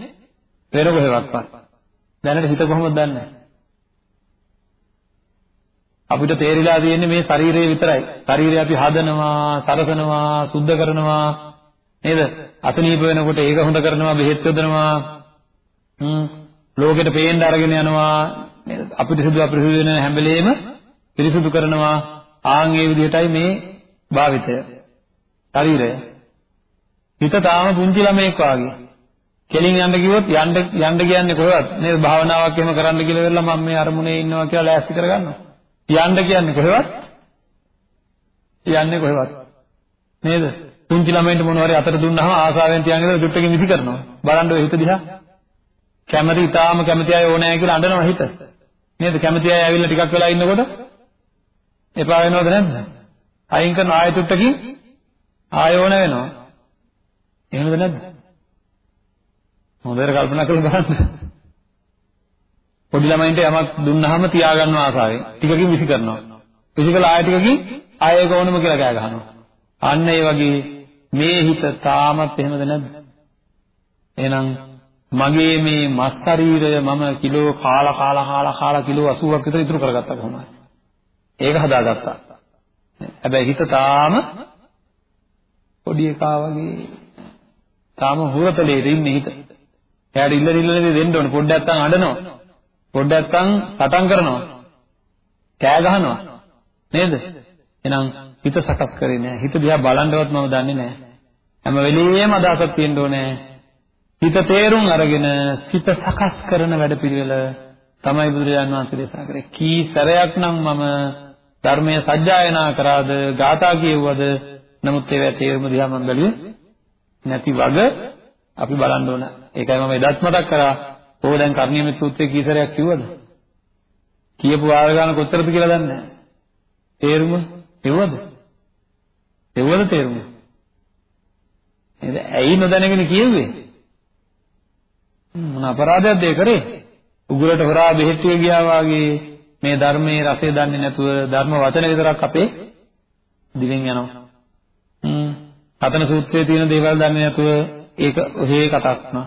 පෙර කොහෙවත්වත්. දැනට හිත කොහොමද දන්නේ? අපිට තේරිලා තියෙන්නේ මේ ශරීරය විතරයි. ශරීරය අපි හදනවා, සරසනවා, සුද්ධ කරනවා නේද? අසනීප වෙනකොට ඒක හොඳ කරනවා, බෙහෙත් යොදනවා. හ්ම් ලෝකෙට පේන්න අරගෙන යනවා නේද? අපිට සිදු අපිරිසුදු වෙන හැම වෙලේම පිරිසුදු කරනවා. ආන් ඒ විදිහටයි මේ භාවිතය. ශරීරය. හිත තාම පුංචි ළමෙක් වාගේ. කෙලින් යන්න කිව්වොත් යන්න යන්න කියන්නේ කොහෙවත් නේද භාවනාවක් එහෙම කරන්න කියලා වෙලා මම මේ අරමුණේ ඉන්නවා කියලා ලෑස්ති කරගන්නවා. යන්න කියන්නේ කොහෙවත් යන්නේ කොහෙවත් නේද? පුංචි ළමයින්ට මොනවා හරි අතට දුන්නාම ආසාවෙන් තියන් ඉඳලා දුට්ටකින් විසි කරනවා. බලන්න ඔය හිත දිහා. කැමති ඊටාම කැමති අය ඕනෑ කියලා අඬනවා හිත. නේද? කැමති අය ඇවිල්ලා ටිකක් වෙලා ඉන්නකොට එපා වෙනවද නැද්ද? අයින් කරන ආයෙ චුට්ටකින් ආයෙ ඕන වෙනවා. එහෙමද නැද්ද? හොඳට කල්පනා කරලා බලන්න. පොඩි ළමයින්ට යමක් දුන්නාම තියාගන්න ආසාවෙන් ටිකකින් විසි කරනවා. විසි කළා ආය ටිකකින් ආය ඒක ඕනම කියලා කෑ ගහනවා. අන්න ඒ වගේ මේ හිත තාමත් එහෙමද නැද්ද? එහෙනම් මගේ මේ මස් ශරීරය මම කිලෝ කාලා කාලා කාලා කාලා කිලෝ 80ක් විතර ඉතුරු කරගත්තා කොහොමද? ඒක හදාගත්තා. හැබැයි හිත තාම පොඩි එකා වගේ තාම හුරතලේ ඉන්නේ හිත. එයාට ඉල්ල ඉල්ලනේ දෙන්න ඕනේ. පොඩ්ඩක් නැත්තම් අඬනවා. පොඩ්ඩක් නැත්තම් සටන් කරනවා. කෑ ගහනවා. නේද? එහෙනම් හිත සකස් කරේ නෑ. හිත දිහා බලන්නවත් මම දන්නේ නෑ. හැම වෙලෙම අදහසක් තියෙන්න ඕනේ. හිත තේරුම් අරගෙන සිත සකස් කරන වැඩපිළිවෙල තමයි බුදුරජාන් වහන්සේ දේශනා කරේ. කී සැරයක් නම් මම ධර්මයේ සජ්ජායනා කරාද, ගාථා කියවුවද, නමුත් ඒවා තේරුම දිහා මම බැලුවේ නැති වග අපි බලන්න ඕන. ඒකයි මම එදත් මතක් කරා. ඕක දැන් කර්ණීයමෙත් සූත්‍රයේ කී සැරයක් කිව්වද? කියපු වාර ගන්න කොච්චරද කියලා දන්නේ නැහැ. තේරුම එව්වද? එව්වද තේරුම? නේද? ඇයි නොදැනගෙන කියෙව්වේ? මොන අපරාධයක්ද ඒ කරේ? උගුරට හොරා බෙහෙත්ටිය ගියා වාගේ මේ ධර්මයේ රසය දන්නේ නැතුව ධර්ම වචන විතරක් අපේ දිවෙන් යනවා. හ්ම්. හතන සූත්‍රයේ තියෙන දේවල් දන්නේ නැතුව ඒක ඔහේ කතාවක් නා.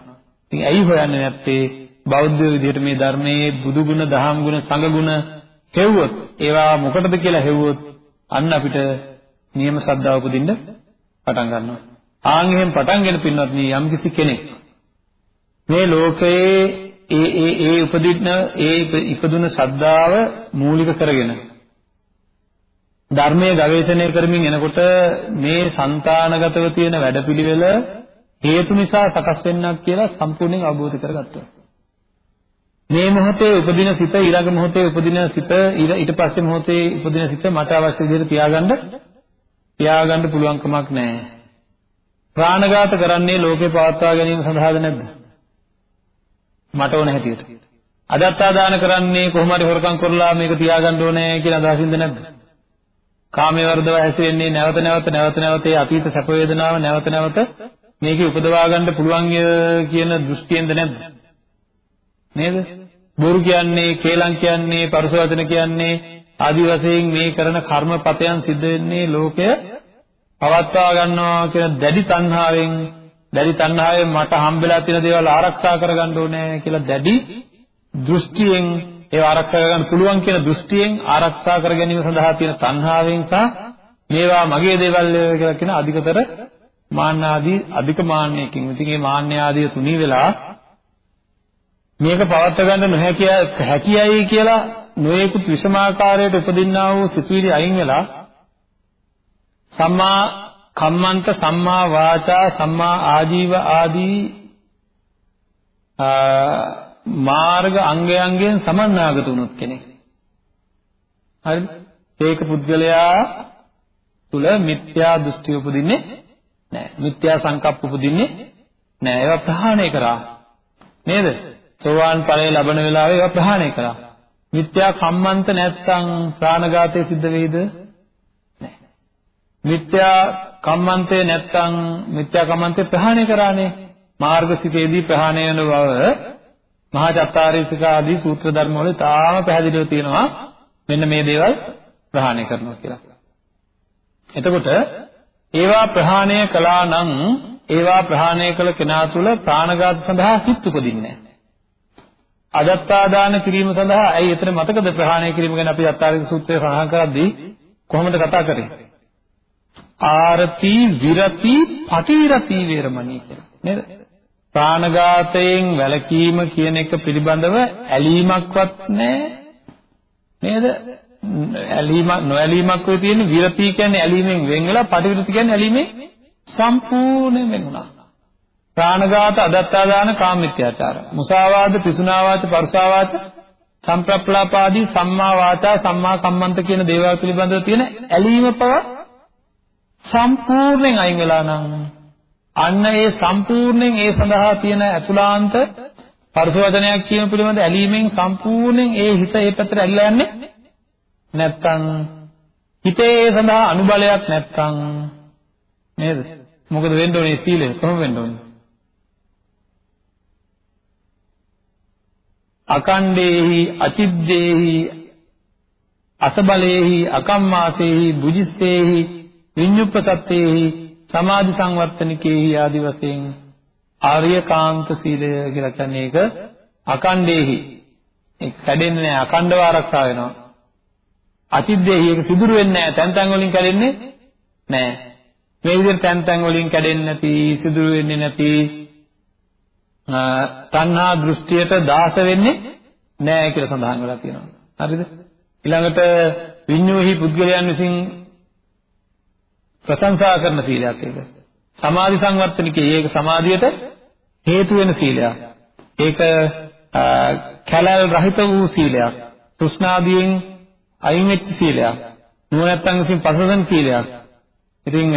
ඉතින් ඇයි හොයන්නේ නැත්තේ බෞද්ධ විදිහට මේ ධර්මයේ බුදු ගුණ, දහම් ගුණ, සංඝ ගුණ හෙව්වොත් ඒවා මොකටද කියලා හෙව්වොත් අන්න අපිට නියම ශ්‍රද්ධාව උපදින්න පටන් ගන්නවා. ආන් එහෙම පටන්ගෙන පින්නත් මේ යම්කිසි කෙනෙක් මේ ලෝකයේ ඒ ඒ ඒ උපදින ඒ ඉපදුන ශ්‍රද්ධාව මූලික කරගෙන ධර්මයේ ගවේෂණය කරමින් එනකොට මේ సంతానගතව තියෙන වැඩපිළිවෙල හේතු නිසා සකස් වෙන්නක් කියලා සම්පූර්ණයෙන් අවබෝධ කරගත්තා. මේ මොහොතේ උපදින සිත ඊළඟ මොහොතේ උපදින සිත ඊට පස්සේ මොහොතේ උපදින සිත මට අවශ්‍ය විදිහට තියාගන්න තියාගන්න පුළුවන් කමක් නැහැ. ප්‍රාණඝාත කරන්නේ ලෝකේ පවත්වා ගැනීම සඳහාද නැද්ද? මට ඕන හැටියට. අදත්තා දාන කරන්නේ කොහොම හරි හොරකම් කරලා මේක තියාගන්න ඕනේ කියන අදහසින්ද නැද්ද? කාමයේ වර්ධව හැසිරෙන්නේ නැවත නැවත නැවත නැවත ඒ අතීත සැප වේදනාව නැවත නැවත මේකේ උපදවා ගන්න පුළුවන් කියන දෘෂ්ටියෙන්ද නැද්ද? නේද? බොරු කියන්නේ, කේලම් කියන්නේ, පරුස වචන කියන්නේ ආදි වශයෙන් මේ කරන කර්මපතයන් සිද්ධ වෙන්නේ ලෝකය පවත්වා ගන්නවා කියන දැඩි තණ්හාවෙන් දැඩි තණ්හාවෙන් මට හම්බෙලා තියෙන දේවල් ආරක්ෂා කරගන්න ඕනේ කියලා දැඩි දෘෂ්ටියෙන් ඒව ආරක්ෂා කරගන්න පුළුවන් කියන දෘෂ්ටියෙන් ආරක්ෂා කර ගැනීම සඳහා තියෙන තණ්හාවෙන් සහ මේවා මගේ දේවල් කියලා කියන අධිකතර මාන්න ආදී අධික මාන්නයකින්. ඉතින් මේ මාන්න ආදී තුනී වෙලා මේක පවත්වා ගන්න නොහැකිය හැකියයි කියලා නොයෙකුත් විෂමාකාරයට උපදින්නා වූ සිතුවිලි අයින් වෙලා සම්මා කම්මන්ත සම්මා වාචා සම්මා ආජීව ආදී මාර්ග අංගයන්ගෙන් සමන්නාගත වුණොත් කෙනෙක්. හරිද? ඒක පුද්ගලයා තුල මිත්‍යා දෘෂ්ටි උපදින්නේ නැහැ මිත්‍යා සංකප්ප උපදින්නේ නැහැ ඒවා ප්‍රහාණය කරා. නේද? සෝවාන් ඵලය ලබන වෙලාවේ ඒවා ප්‍රහාණය කරා. මිත්‍යා කම්මන්ත නැත්තම් ප්‍රාණඝාතය සිද්ධ වෙයිද? නැහැ මිත්‍යා කම්මන්තේ නැත්තම් මිත්‍යා කම්මන්තේ ප්‍රහාණය කරානේ. මාර්ගසිතේදී ප්‍රහාණය වෙන බව මහා චත්තාරීසික ආදී සූත්‍ර ධර්ම වල තාම පැහැදිලිව තියෙනවා. මෙන්න මේ දේවල් ප්‍රහාණය කරනවා කියලා. එතකොට ඒවා ප්‍රහාණය කළා නම් ඒවා ප්‍රහාණය කළ කෙනා තුළ ප්‍රාණඝාත සඳහා හිත් උපදින්නේ නැහැ. අදත්තාදාන කිරීම සඳහා ඇයි එතන මතකද ප්‍රහාණය කිරීම ගැන අපි අත්තාරික සූත්‍රයේ සඳහන් කරද්දී කොහොමද කතා කරේ? ආරති විරති පටිවිරති වේරමණී කියලා නේද? ප්‍රාණඝාතයෙන් වැළකීම කියන එක පිළිබඳව ඇලීමක්වත් නැහැ නේද? ඇලීමක් නොඇලීමක් වෙ තියෙන විරති කියන්නේ ඇලීමෙන් වෙන් වෙලා පටිවිරති කියන්නේ ඇලීමෙන් සම්පූර්ණයෙන් වෙන් වුණා. ප්‍රාණඝාත අදත්තාදාන කාමමිත්‍යාචාර මුසාවාද පිසුනාවාච පරුසාවාච සම්ප්‍රප්ලාපාදී සම්මා වාචා සම්මා කම්මන්ත කියන දේවල් පිළිබඳව තියෙන ඇලීම පව සම්පූර්ණයෙන් අයින් වෙලා නම් අන්න ඒ සම්පූර්ණයෙන් ඒ සඳහා තියෙන අතුලාන්ත පරස වචනයක් කියන පිළිබඳ ඇලීමෙන් සම්පූර්ණයෙන් ඒ හිත ඒ පැත්තට ඇල්ලා යන්නේ නැත්තම් හිතේ ඒ සඳහා අනුබලයක් නැත්තම් නේද? මොකද වෙන්න ඕනේ සීලය කොහොම වෙන්න ඕනේ? අකණ්ඩේහි අචිද්දේහි අසබලේහි අකම්මාසේහි බුජිස්සේහි විඤ්ඤුප්පතත්තේහි සමාධි සංවර්ධනිකේහි ආදි වශයෙන් ආර්යකාන්ත සීලය කියලා කියන්නේ ඒක අකණ්ඩේහි. ඒක කැඩෙන්නේ නැහැ. අකණ්ඩව ආරක්ෂා වෙනවා. අචිද්දේහි ඒක සිදුරු වෙන්නේ නැහැ තැන් තැන් වලින් කැඩෙන්නේ නැහැ මේ විදිහට තැන් තැන් වලින් කැඩෙන්නේ නැති සිදුරු වෙන්නේ නැති තණ්හා දෘෂ්ටියට දාස වෙන්නේ නැහැ කියලා සඳහන් වෙලා තියෙනවා. හරිද? ඊළඟට විඤ්ඤෝහි පුද්ගලයන් විසින් ප්‍රශංසා කරන සීලයක් ඒක. සමාධි සංවර්ධනිකේ ඒක සමාධියට හේතු වෙන සීලයක්. ඒක කැලල් රහිත වූ සීලයක්. තෘෂ්ණාදියෙන් අයින් වෙච්ච සීලයක්. නුවණැත්තන් විසින් පසදන සීලයක්. ඉතින්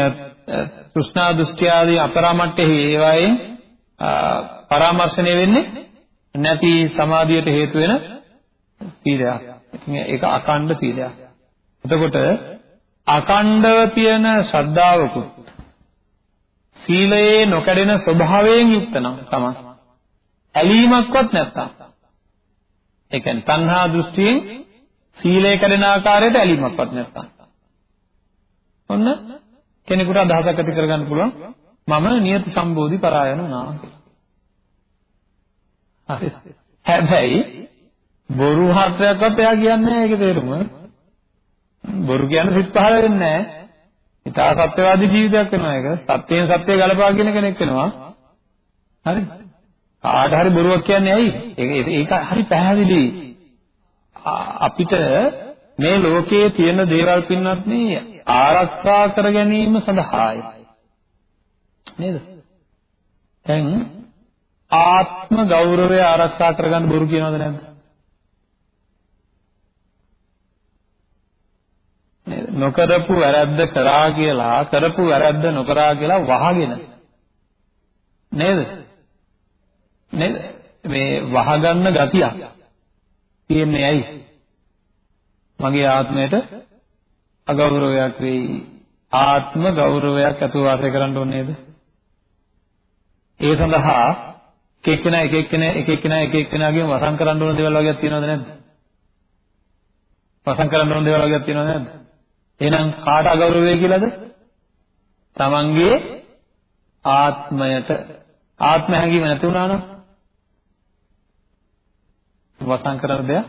තෘෂ්ණා දෘෂ්ටි ආදී අපරාමට්ටෙහි ඒවායින් පරාමර්ශණය වෙන්නේ නැති සමාධියට හේතු වෙන සීලයක්. ඉතින් ඒක අකණ්ඩ සීලයක්. එතකොට අකණ්ඩව තියෙන ශ්‍රද්ධාවකුත් සීලයේ නොකඩෙන ස්වභාවයෙන් යුක්ත නම් තමයි. ඇලීමක්වත් නැත්තම්. ඒ කියන්නේ තණ්හා දෘෂ්ටියෙන් සීලය කැඩෙන ආකාරයට ඇලීමක්වත් නැත්තම්. ඔන්න කෙනෙකුට අදහසක් ඇති කරගන්න පුළුවන් මම නියත සම්බෝධි පරායන වුණා කියලා. හරි. හැබැයි බොරු හතරක්වත් එයා කියන්නේ නැහැ ඒකේ තේරුම. බොරු කියන්නේ සිත් පහළ වෙන්නේ නැහැ. ඉතා සත්‍යවාදී ජීවිතයක් වෙනවා ඒක. සත්‍යයෙන් සත්‍යය ගලපා කියන කෙනෙක් වෙනවා. හරි. කාට හරි බොරුවක් කියන්නේ ඇයි? ඒක ඒක හරි පැහැදිලි. අපිට මේ ලෝකයේ තියෙන දේවල් පින්නත් නේ ආරක්ෂා කර ගැනීම සඳහායි. නේද? දැන් ආත්ම ගෞරවය ආරක්ෂා කරගන්න බොරු කියනවද නැද්ද? නේද? නොකරපු වැරද්ද කරා කියලා කරපු වැරද්ද නොකරා කියලා වහගෙන නේද? නේද? මේ වහගන්න ගතියක් තියෙන්නේ ඇයි? මගේ ආත්මයට අගෞරවයක් වෙයි. ආත්ම ගෞරවයක් ඇතුව වාසය කරන්න ඕනේ නේද? ඒ සඳහා එක එක්කෙනා එක එක්කෙනා එක එක්කෙනා එක එක්කෙනාගෙන් වසන් කරන්න ඕන දේවල් වගේක් තියෙනවද නැද්ද? වසන් කරන්න ඕන දේවල් වගේක් තියෙනවද නැද්ද? එහෙනම් කාට අගෞරවය කියලාද? තමන්ගේ ආත්මයට ආත්ම හැඟීම නැති වුණා නම් වසන් කරන දෙයක්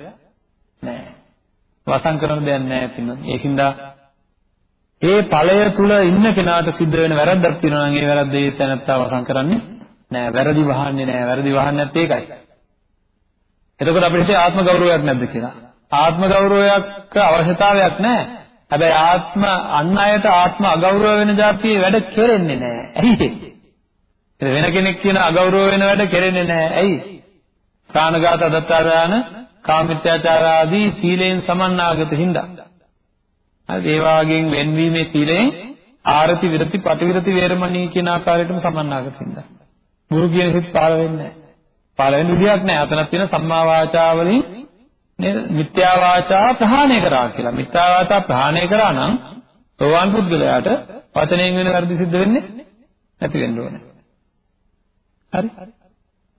නැහැ. වසන් කරන දෙයක් නැහැ පින්නත්. ඒකින්ද ඒ ඵලය තුල ඉන්න කෙනාට සිද්ධ වෙන වැරද්දක් තියෙනවා නම් ඒ වැරද්ද ඒ තැනත්තා වසන් කරන්නේ නෑ. වැරදි වහන්නේ නෑ. වැරදි වහන්නේ නැත්තේ ඒකයි. එතකොට අපිට ආත්ම ගෞරවයක් නැද්ද කියලා. ආත්ම ගෞරවයක් අවශ්‍යතාවයක් නෑ. හැබැයි ආත්ම අන් අයට ආත්ම අගෞරව වෙන જાතියේ වැඩ කෙරෙන්නේ නෑ. ඇයි ඒ? වෙන කෙනෙක් කියන අගෞරව වෙන වැඩ කෙරෙන්නේ නෑ. ඇයි? ප්‍රාණඝාත අදත්තාදාන කාමිත්‍යාචාර ආදී සීලෙන් සමන්නාගත හින්දා. හරි ඒ වාගෙන් වෙන්වීමේ සීලෙන් ආරති විරති පටිවිරති වේරමණී කියන ආකාරයටම සමන්නාගත හින්දා. ගුරු කියන සිත් පාල වෙන්නේ නැහැ. පාල වෙන්න විදියක් නැහැ. අතනක් තියෙන සම්මා වාචා වලින් නේද? මිත්‍යා වාචා ප්‍රහාණය කරා කියලා. මිත්‍යා වාචා ප්‍රහාණය කරා නම් සෝවාන් පුද්ගලයාට වචනයෙන් වෙන වැරදි සිද්ධ වෙන්නේ නැති වෙන්න ඕනේ. හරි?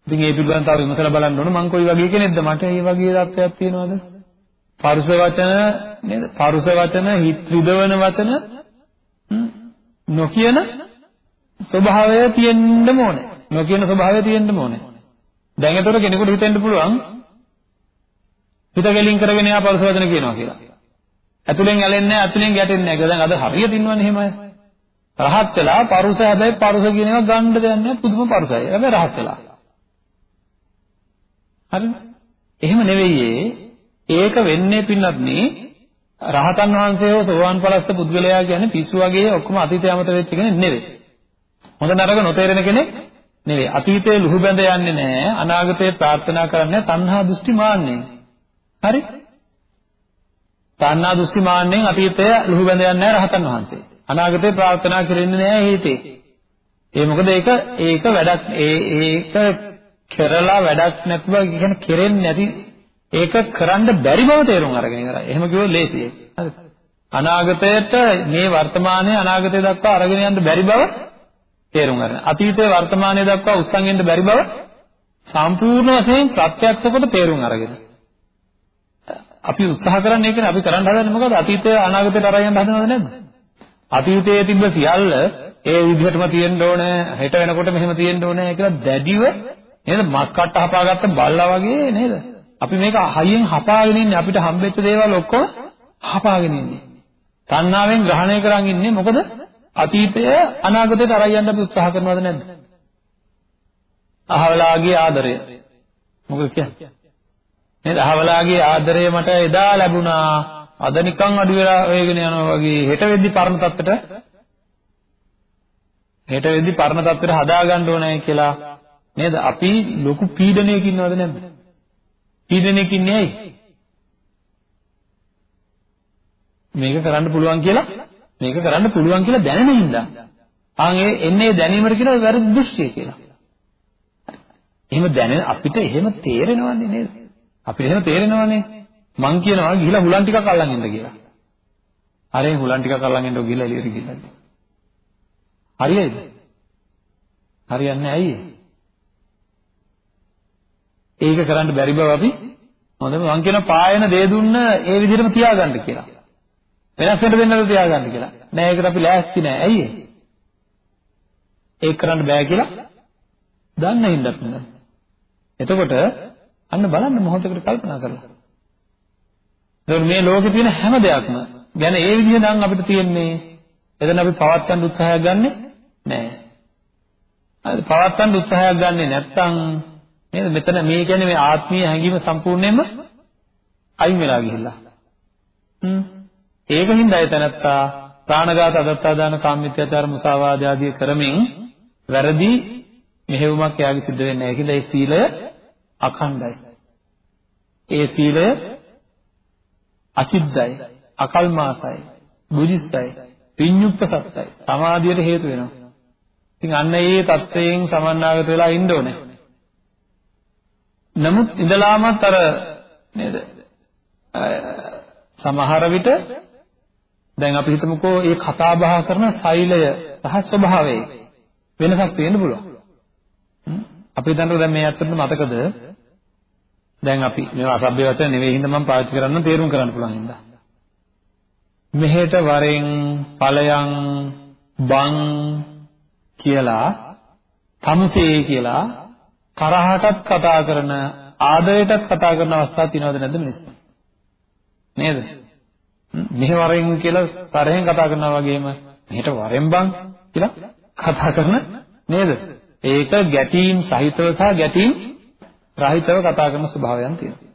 ඉතින් ඒ පිළිබඳව තව විමසලා බලන්න ඕන මං කොයි වගේ කෙනෙක්ද මට මේ වගේ தත්ත්වයක් තියෙනවද? පරුස වචන නේද? පරුස වචන, හිත රිදවන වචන නොකියන ස්වභාවය තියෙන්න ඕනේ. නොකියන ස්වභාවය තියෙන්න ඕනේ. දැන් ඒතර කෙනෙකුට හිතෙන්න පුළුවන් හිත ගෙලින් කරගෙන යා පරුස වචන කියනවා කියලා. ඇතුලෙන් ඇලෙන්නේ නැහැ, ඇතුලෙන් ගැටෙන්නේ නැහැ. දැන් අද හරියට ඉන්නවනේ එහෙමයි. රහත් වෙලා පරුස හැබැයි පරුස කියන ඒවා ගන්න දෙයක් නැහැ පුදුම පරුසයි. හැබැයි රහත් වෙලා. හරිද? එහෙම නෙවෙයි ඒක වෙන්නේ පින්නත් නේ රහතන් වහන්සේ හෝ සෝවාන් ඵලස්ත පුද්ගලයා කියන්නේ පිස්සු වගේ ඔක්කොම අතීතය අමත වෙච්ච කෙනෙක් නෙවෙයි. හොඳ නරක නොතේරෙන කෙනෙක් නෙවෙයි. අතීතයේ ලුහු බැඳ යන්නේ නැහැ. අනාගතයේ ප්‍රාර්ථනා කරන්නේ තණ්හා දෘෂ්ටි මාන්නේ. හරි? තණ්හා දෘෂ්ටි මාන්නෙන් අතීතය ලුහු බැඳ යන්නේ නැහැ රහතන් වහන්සේ. අනාගතේ ප්‍රාර්ථනා කරන්නේ නැහැ හේතේ. ඒ මොකද ඒක ඒක වැඩක් ඒ ඒක කරලා වැඩක් නැතුව කියන්නේ කෙරෙන්නේ නැති ඒක කරන්න බැරි බව තේරුම් අරගෙන ඉවරයි. එහෙම කිව්වොත් ලේසියි. හරිද? අනාගතයට මේ වර්තමානයේ අනාගතය දක්වා අරගෙන යන්න බැරි බව තේරුම් ගන්න. අතීතයේ වර්තමානයේ දක්වා උස්සන් යන්න බැරි බව සම්පූර්ණ වශයෙන් ප්‍රත්‍යක්ෂ කොට තේරුම් අරගෙන. අපි උත්සාහ කරන්නේ ඒකනේ අපි කරන්න හදන්නේ මොකද? අතීතය අනාගතයට අරගෙන යන්න හදනවද නැද්ද? අතීතයේ තිබ්බ සියල්ල ඒ විදිහටම තියෙන්න ඕනේ, හෙට වෙනකොට මෙහෙම තියෙන්න ඕනේ කියලා දැඩිව නේද? මක් කට්ට හපාගත්ත බල්ලා වගේ නේද? අපි මේක හයියෙන් හපාගෙන ඉන්නේ අපිට හම්බෙච්ච දේවල් ඔක්කොම හපාගෙන ඉන්නේ. තණ්හාවෙන් ග්‍රහණය කරන් ඉන්නේ මොකද? අතීතය අනාගතයට අරයි යන්න අපි උත්සාහ කරනවද නැද්ද? අහවලාගේ ආදරය. මොකද කියන්නේ? නේද? අහවලාගේ ආදරය මට එදා ලැබුණා. අද නිකන් අඩු වෙලා වේගෙන යනවා වගේ හෙට වෙද්දි පරණ තත්ත්වයට හෙට වෙද්දි පරණ තත්ත්වයට හදා ගන්න ඕනේ කියලා නේද? අපි ලොකු පීඩනයක ඉන්නවද නැද්ද? පීඩනයක ඉන්නේ ඇයි? මේක කරන්න පුළුවන් කියලා මේක කරන්න පුළුවන් කියලා දැනෙන හින්දා. ආන් ඒ එන්නේ දැනීමට කියන වැරදි දෘෂ්ටිය කියලා. එහෙම දැනෙන අපිට එහෙම තේරෙනවන්නේ නේද? අපිට එහෙම තේරෙනවනේ. මං කියනවා ගිහිලා හුලන් ටිකක් අල්ලන් ඉන්න කියලා. අරේ හුලන් ටිකක් අල්ලන් ඉන්න ගිහිලා එළියට ගිහිල්ලා. හරියයිද? හරියන්නේ ඇයි ඒක කරන්න බැරි බව අපි හොඳම මං කියන පායන දේ දුන්න ඒ විදිහටම තියාගන්න කියලා. වෙනස් වෙන්න දෙන්නද තියාගන්න කියලා. නෑ ඒකට අපි ලෑස්ති නෑ. ඇයි ඒක කරන්න බෑ කියලා දන්න හින්දාත් නේද? එතකොට අන්න බලන්න මොහොතකට කල්පනා කරලා. එතකොට මේ ලෝකේ තියෙන හැම දෙයක්ම ගැන ඒ විදිහ නම් අපිට තියෙන්නේ එතන අපි පවත්වන්න උත්සාහයක් ගන්නෙ නෑ. හරි පවත්වන්න උත්සාහයක් ගන්නෙ නැත්නම් නේද මෙතන මේ කියන්නේ මේ ආත්මීය හැඟීම සම්පූර්ණයෙන්ම අයින් වෙලා ගිහිල්ලා. හ්ම් ඒකින්ද අය තනත්තා ප්‍රාණඝාත අදත්තාදාන කාමමිත්‍යාචාර මුසාවාද ආදී කරමින් වැරදි මෙහෙයුමක් එයාගේ සිද්ධ වෙන්නේ නැහැ. ඒකින්ද ඒ සීලය අඛණ්ඩයි. ඒ සීලය අචිද්දයි, අකල්මාසයි, බුද්ධිස්තයි, පිඤ්ඤුප්පසත්තයි. සමාධියට හේතු වෙනවා. ඉතින් අන්න ඒ தත්වයෙන් සමන්නාගත වෙලා ඉන්න ඕනේ. නමුත් ඉඳලාමත් අර නේද සමහර විට දැන් අපි හිතමුකෝ මේ කතා බහ කරන සෛලය සහ ස්වභාවය වෙනසක් තියෙන්න පුළුවන්. අපි හිතන්නකෝ දැන් මේ ඇත්තටම මතකද දැන් අපි මේවා අසභ්‍ය වචන නෙවෙයි හින්දා මම පාවිච්චි කරන්න තේරුම් කරන්න පුළුවන් හින්දා. මෙහෙට වරෙන් ඵලයන් බං කියලා තමුසේ කියලා තරහටත් කතා කරන ආදරයටත් කතා කරන අවස්ථා තියෙනවද නැද්ද මිනිස්සු? නේද? මෙහෙ වරෙන් කියලා තරහෙන් කතා කරනවා වගේම මෙහෙට වරෙන් බං කියලා කතා කරන නේද? ඒක ගැටීම් සහිතව සහ ගැටීම් රහිතව කතා කරන ස්වභාවයන් තියෙනවා.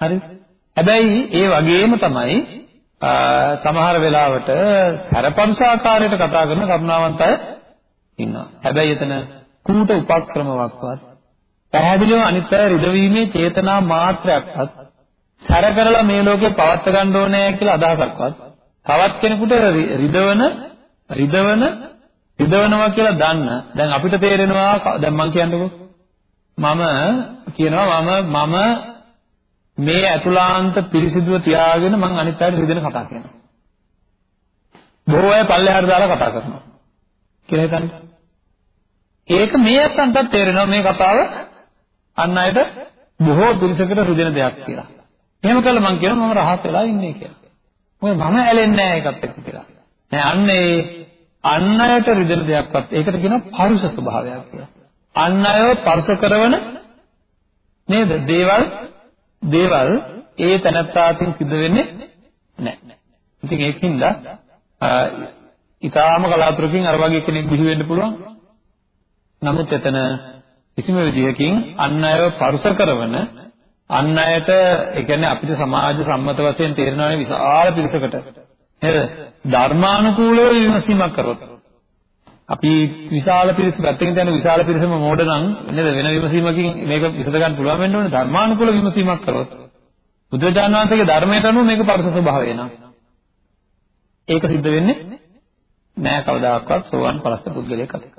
හරිද? හැබැයි ඒ වගේම තමයි සමහර වෙලාවට සරපම්ස ආකාරයට කතා කරන කරුණාවන්ත අය ඉන්නවා. හැබැයි එතන කූට උපක්‍රමවක්වත් පැහැදිලිව අනිත් අය රිදවීමේ චේතනා මාත්‍රයක්වත් සැර කරලා මේ ලෝකේ පවත්ත ගන්න ඕනේ කියලා අදහසක්වත් තවත් කෙනෙකුට රිදවන රිදවන රිදවනවා කියලා දන්න. දැන් අපිට තේරෙනවා දැන් මම කියන්නකෝ. මම කියනවා මම මම මේ අතුලාන්ත පිරිසිදුව තියාගෙන මං අනිත් අයට රිදෙන කතා කියනවා බොහෝ අය පල්ලෙහාට දාලා කතා කරනවා. කියලා හිතන්න. ඒක මේ අත්තන්ට තේරෙනවා මේ කතාව අන් අයට බොහෝ පිරිසකට රිදෙන දෙයක් කියලා එහෙම කළා මං කියනවා මම රහත් වෙලා ඉන්නේ කියලා. මොකද මම ඇලෙන්නේ නැහැ ඒකත් එක්ක කියලා. නෑ අන්න ඒ අන් අයට රිදෙන දෙයක්වත් ඒකට කියනවා පරුෂ ස්වභාවයක් කියලා. අන් අයව පරුෂ කරන නේද? දේවල් දේවල් ඒ තනත්තාටින් සිද්ධ වෙන්නේ නැහැ. ඉතින් ඒකින්ද ඊටාම කලාතුරකින් අර වගේ කෙනෙක් බිහි වෙන්න පුළුවන්. නමුත් එතන කිසිම විදියකින් අන් අයව පරුෂ කරන අන් අයට ඒ කියන්නේ අපිට සමාජ සම්මත වශයෙන් තේරෙනවානේ විශාල පිරිසකට. නේද? ධර්මානුකූලව විමසීමක් කරොත්. අපි විශාල පිරිස පැත්තකින් යන විශාල පිරිසම මෝඩ නම් නේද? වෙන විමසීමකින් මේක විසඳ ගන්න පුළුවන් වෙන්න ඕනේ. ධර්මානුකූල විමසීමක් කරොත්. බුදුරජාණන් වහන්සේගේ ධර්මයට අනුව මේක පරස ස්වභාවය නා ඒක සිද්ධ වෙන්නේ නෑ කවදාකවත් සෝවන් පරස්ත පුද්ගලයෙක් අතේ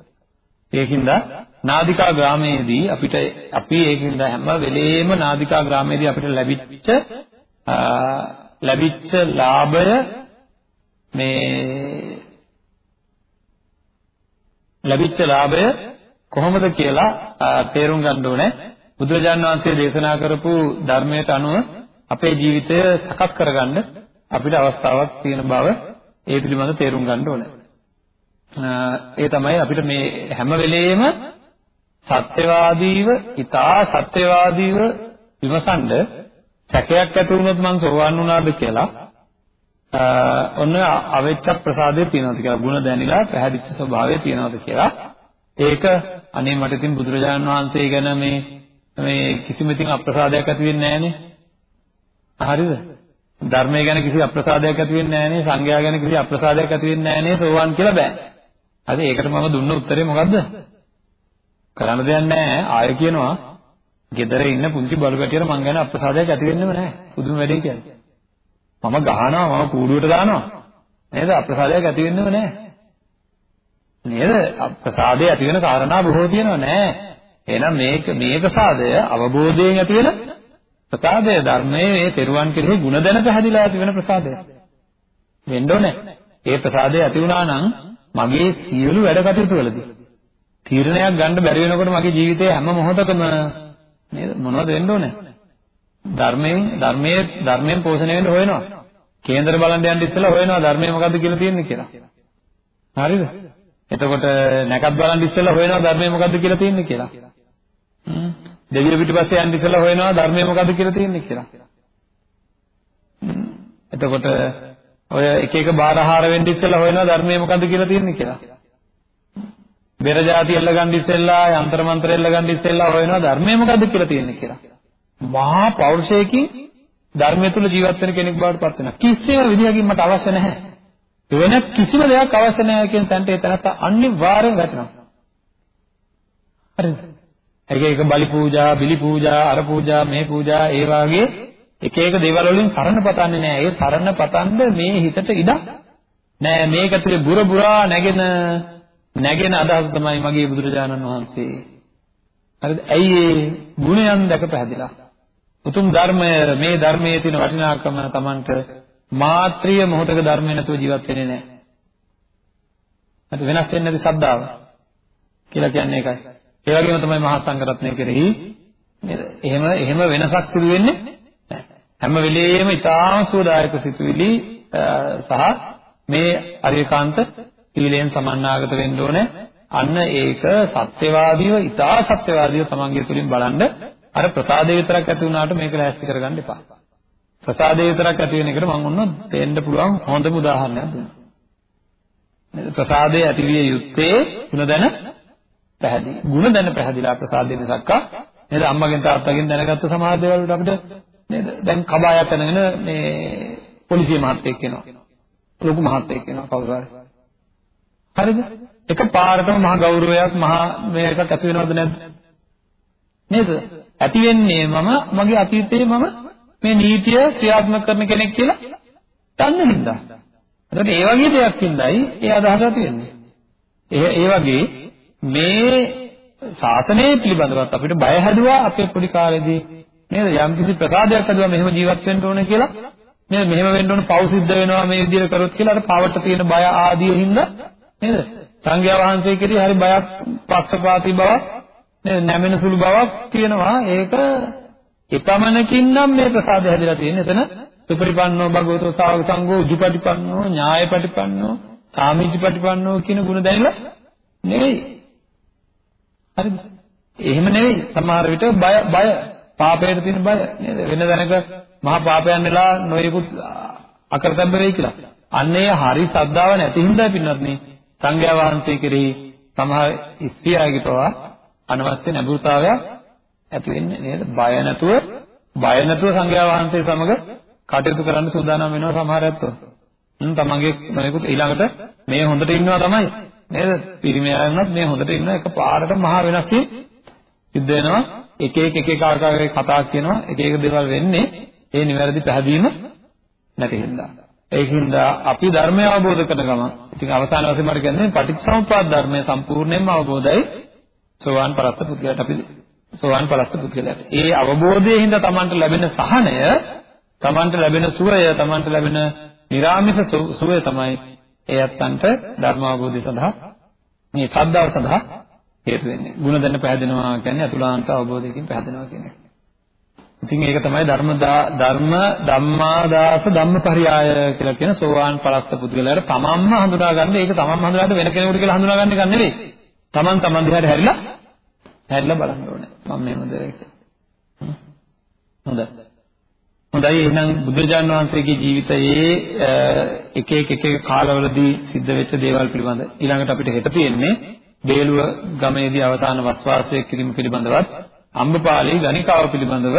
ඒකින්ද නාදිකා ග්‍රාමයේදී අපිට අපි ඒකින්ද හැම වෙලේම නාදිකා ග්‍රාමයේදී අපිට ලැබිච්ච ලැබිච්ච ලාභය මේ ලැබිච්ච ලාභය කොහොමද කියලා තේරුම් ගන්න ඕනේ. බුදුරජාණන් වහන්සේ දේශනා කරපු ධර්මයට අනුව අපේ ජීවිතය සකස් කරගන්න අපිට අවස්ථාවක් තියෙන බව ඒ පිළිබඳව තේරුම් ගන්න ඕනේ. ඒ තමයි අපිට මේ හැම වෙලෙම සත්‍යවාදීව, ඊතා සත්‍යවාදීව විමසන්ඩ සැකයක් ඇති වුණොත් මං සෝවන් වුණාද කියලා ඔන්න අවෙච්ච ප්‍රසාදය තියනවාද කියලා ಗುಣ දැනিলা පැහැදිච්ච ස්වභාවය තියනවාද කියලා. ඒක අනේ මට ඉතින් බුදුරජාණන් වහන්සේ ගැන මේ මේ කිසිම ඉතින් අප්‍රසාදයක් ඇති වෙන්නේ නැහනේ. හරිද? ධර්මය ගැන කිසි අප්‍රසාදයක් ඇති වෙන්නේ නැහනේ සංඝයා ගැන කිසි අප්‍රසාදයක් ඇති වෙන්නේ නැහනේ සෝවන් කියලා බෑ. හරි ඒකට මම දුන්න උත්තරේ මොකද්ද? කරන්න දෙයක් නැහැ. ආයෙ කියනවා ගෙදර ඉන්න පුංචි බලු පැටියට මං ගැන අප්‍රසාදයක් ඇති වෙන්නෙම නැහැ. පුදුම වැඩේ කියන්නේ. මම ගහනවා මම කූඩුවට දානවා. නේද? අප්‍රසාදයක් ඇති වෙන්නෙම නැහැ. නේද? ප්‍රසාදේ ඇති වෙන කාරණා බොහෝ තියෙනවා නෑ. එහෙනම් මේක මේ ප්‍රසාදය අවබෝධයෙන් ඇති වෙන ප්‍රසාදය ධර්මයේ මේ තෙරුවන් කෙරෙහි ಗುಣ දැන පැහැදිලා ඇති වෙන ප්‍රසාදය. වෙන්න ඕනේ. ඒ ප්‍රසාදය ඇති වුණා නම් මගේ සියලු වැඩ කටයුතු වලදී තීරණයක් ගන්න බැරි වෙනකොට මගේ ජීවිතයේ හැම මොහොතකම නේද මොනවද වෙන්න ඕනේ? ධර්මයෙන් ධර්මයේ ධර්මයෙන් පෝෂණය වෙන්න හොයනවා. කේන්දර බලන්න යන්න ඉස්සෙල්ලා හොයනවා ධර්මයේ මොකද්ද කියලා තියෙන්නේ කියලා. හරිද? එතකොට නැකත් බලන් ඉස්සෙල්ලා හොයනවා ධර්මය මොකද්ද කියලා තියෙන්නේ කියලා. හ්ම්. දෙවියෝ පිටිපස්සේ යන්න ඉස්සෙල්ලා හොයනවා ධර්මය මොකද්ද කියලා තියෙන්නේ කියලා. එතකොට ඔය එක එක බාරහාර වෙන්න ඉස්සෙල්ලා හොයනවා ධර්මයේ මොකද්ද කියලා තියෙන්නේ කියලා. බෙර જાති එල්ලගන්න ඉස්සෙල්ලා යంత్ర මන්ත්‍ර එල්ලගන්න ඉස්සෙල්ලා හොයනවා ධර්මයේ මොකද්ද කියලා තියෙන්නේ කියලා. මහා පෞරුෂයකින් ධර්මය තුල ජීවත් වෙන කෙනෙක් බවට පත් වෙනවා. කිසිම විදිහකින් මට අවශ්‍ය නැහැ. වෙන කිසිම දෙයක් අවශ්‍ය නැහැ කියන තැනට ඒ තැනත් අනිවාර්යෙන් වැටෙනවා. හරිද? එක එක බලි පූජා, බිලි පූජා, අර පූජා, මේ පූජා ඒ වාගේ එක එක දේවල් වලින් සරණ පතන්නේ නැහැ. ඒ සරණ පතන්න මේ හිතට ඉඩ නෑ. මේක ඇතුලේ බුර බුරා නැගෙන නැගෙන අදහස තමයි මගේ බුදුරජාණන් වහන්සේ. හරිද? ඇයි ඒ ගුණයන් දැක පැහැදිලා. උතුම් ධර්මය මේ ධර්මයේ තියෙන වටිනාකම Tamanට මාත්‍රිය මොහොතක ධර්මය නැතුව ජීවත් වෙන්නේ නැහැ. හරි වෙනස් වෙන්නේ නැති ශ්‍රද්ධාව කියලා කියන්නේ ඒකයි. ඒ වගේම තමයි මහා සංඝරත්නය කෙරෙහි නේද? එහෙම එහෙම වෙනසක් සිදු වෙන්නේ නැහැ. හැම වෙලෙම ඊටාම සුවදායක සිතුවිලි සහ මේ අරියකාන්ත සීලයෙන් සමන්නාගත වෙන්න ඕනේ. අන්න ඒක සත්‍යවාදීව ඊටා සත්‍යවාදීව තමන්ගේ තුලින් බලන්න අර ප්‍රසාදේ විතරක් ඇති වුණාට මේක ලෑස්ති කරගන්න එපා. ප්‍රසාදේ විතරක් ඇති වෙන එකට මම ඔන්න දෙන්න පුළුවන් හොඳම උදාහරණයක් දුන්නා. නේද? ප්‍රසාදේ ඇති විය යුත්තේ ಗುಣ දැන පැහැදිලි. ಗುಣ දැන පැහැදිලා ප්‍රසාදේ මිසක්කා නේද? අම්මගෙන් තාත්තගෙන් දැනගත්ත සමහර දේවල් වලට අපිට නේද? දැන් කබායක් අරගෙන මේ පොලිසිය මහත්තයෙක් එනවා. ලොකු මහත්තයෙක් එනවා කවුරු හරි. හරිද? එක පාරටම මහා ගෞරවයක් මහා මේකක් ඇති වෙනවද නැද්ද? නේද? ඇති වෙන්නේ මම මගේ අතීතයේ මම මේ නීතිය ක්‍රියාත්මක කරන කෙනෙක් කියලා දන්න හින්දා. එතකොට ඒ වගේ දෙයක් හින්දායි ඒ අදහස ඇති වෙන්නේ. ඒ ඒ වගේ මේ ශාසනය පිළිබඳවත් අපිට බය හැදුවා අපේ පොඩි කාලේදී නේද යම් කිසි ප්‍රසාදයක් හැදුවා මෙහෙම ජීවත් වෙන්න ඕනේ කියලා නේද මෙහෙම වෙන්න ඕන පව් සිද්ධ වෙනවා මේ විදිහට කරොත් කියලා අර පවට තියෙන බය ආදිය හින්දා නේද සංඝයා වහන්සේ කෙරෙහි හරි බයක් පක්ෂපාතී බවක් නේද නැමෙන සුළු බවක් තියෙනවා ඒක එපමණකින් නම් මේ ප්‍රසාදය හැදිලා තියෙන්නේ. එතන සුපරිපන්නෝ භගවතෝ සාවක සංඝෝ උජුපටිපන්නෝ ඥායපටිපන්නෝ සාමිජ්ජපටිපන්නෝ කියන ගුණ දැනලා නෙවෙයි. හරිද? එහෙම නෙවෙයි. සමහර විට බය බය පාපයට තියෙන බය නේද? වෙන දැනක මහා පාපයන් වෙලා නොයෙකුත් අකරතැබ්බ වෙයි කියලා. අන්නේ හරි ශ්‍රද්ධාව නැති හින්දා පින්නත් නේ සංඝයා වහන්සේ කෙරෙහි සමහර ස්ත්‍රියගේ පවා අනවශ්‍ය නැඹුරුතාවයක් ඇති වෙන්නේ නේද? බය නැතුව බය නැතුව සංඝයා වහන්සේ සමග කටයුතු කරන්න සූදානම් වෙනවා සමහර ඇත්තෝ. හ්ම් තමන්ගේ මොනෙකුත් ඊළඟට මේ හොඳට ඉන්නවා තමයි නේද? පිරිමි අයනත් මේ හොඳට ඉන්නවා එක පාරට මහා වෙනස් වී සිද්ධ වෙනවා. එක එක එක එක ආකාරයක කතා කියනවා එක එක දේවල් වෙන්නේ ඒ නිවැරදි පැහැදීම නැති හින්දා. ඒකින්ද අපි ධර්මය අවබෝධ කරන ගමන් ඉතින් අවසාන වශයෙන් මට කියන්නේ පටිච්චසමුප්පාද ධර්මය සම්පූර්ණයෙන්ම අවබෝධයි සෝවාන් පරස්ත පුද්ගලයාට අපි සෝවාන් පලස්ත පුද්ගලයාට. ඒ අවබෝධයෙන් හින්දා Tamanට ලැබෙන සහනය, Tamanට ලැබෙන සුවය, Tamanට ලැබෙන නිර්ාමිත සුවය තමයි ඒ අත්තන්ට ධර්ම අවබෝධය සඳහා මේ ශ්‍රද්ධාව සඳහා හේතු වෙන්නේ. ಗುಣ දැන පැහැදෙනවා කියන්නේ අතුලාන්ත අවබෝධයකින් පැහැදෙනවා කියන එක. ඉතින් ඒක තමයි ධර්ම ධර්ම ධම්මාදාස ධම්මපරියාය කියලා කියන සෝවාන් පලස්ත පුද්ගලයාට තමන්ම හඳුනා ගන්න ඒක තමන්ම හඳුනාගන්න වෙන කෙනෙකුට කියලා හඳුනා ගන්න එක නෙවෙයි. තමන් තමන් දිහාට හැරිලා හැරිලා බලන්න ඕනේ. මම මෙහෙමද කියලා. හොඳයි. හොඳයි එහෙනම් බුදුරජාණන් වහන්සේගේ ජීවිතයේ එක එක එක එක කාලවලදී සිද්ධ වෙච්ච දේවල් පිළිබඳ ඊළඟට අපිට හෙට තියෙන්නේ බේලුව ගමේදී අවසාන වස්වාසය කිරීම පිළිබඳවත් අම්බපාලි ගණිකාව පිළිබඳව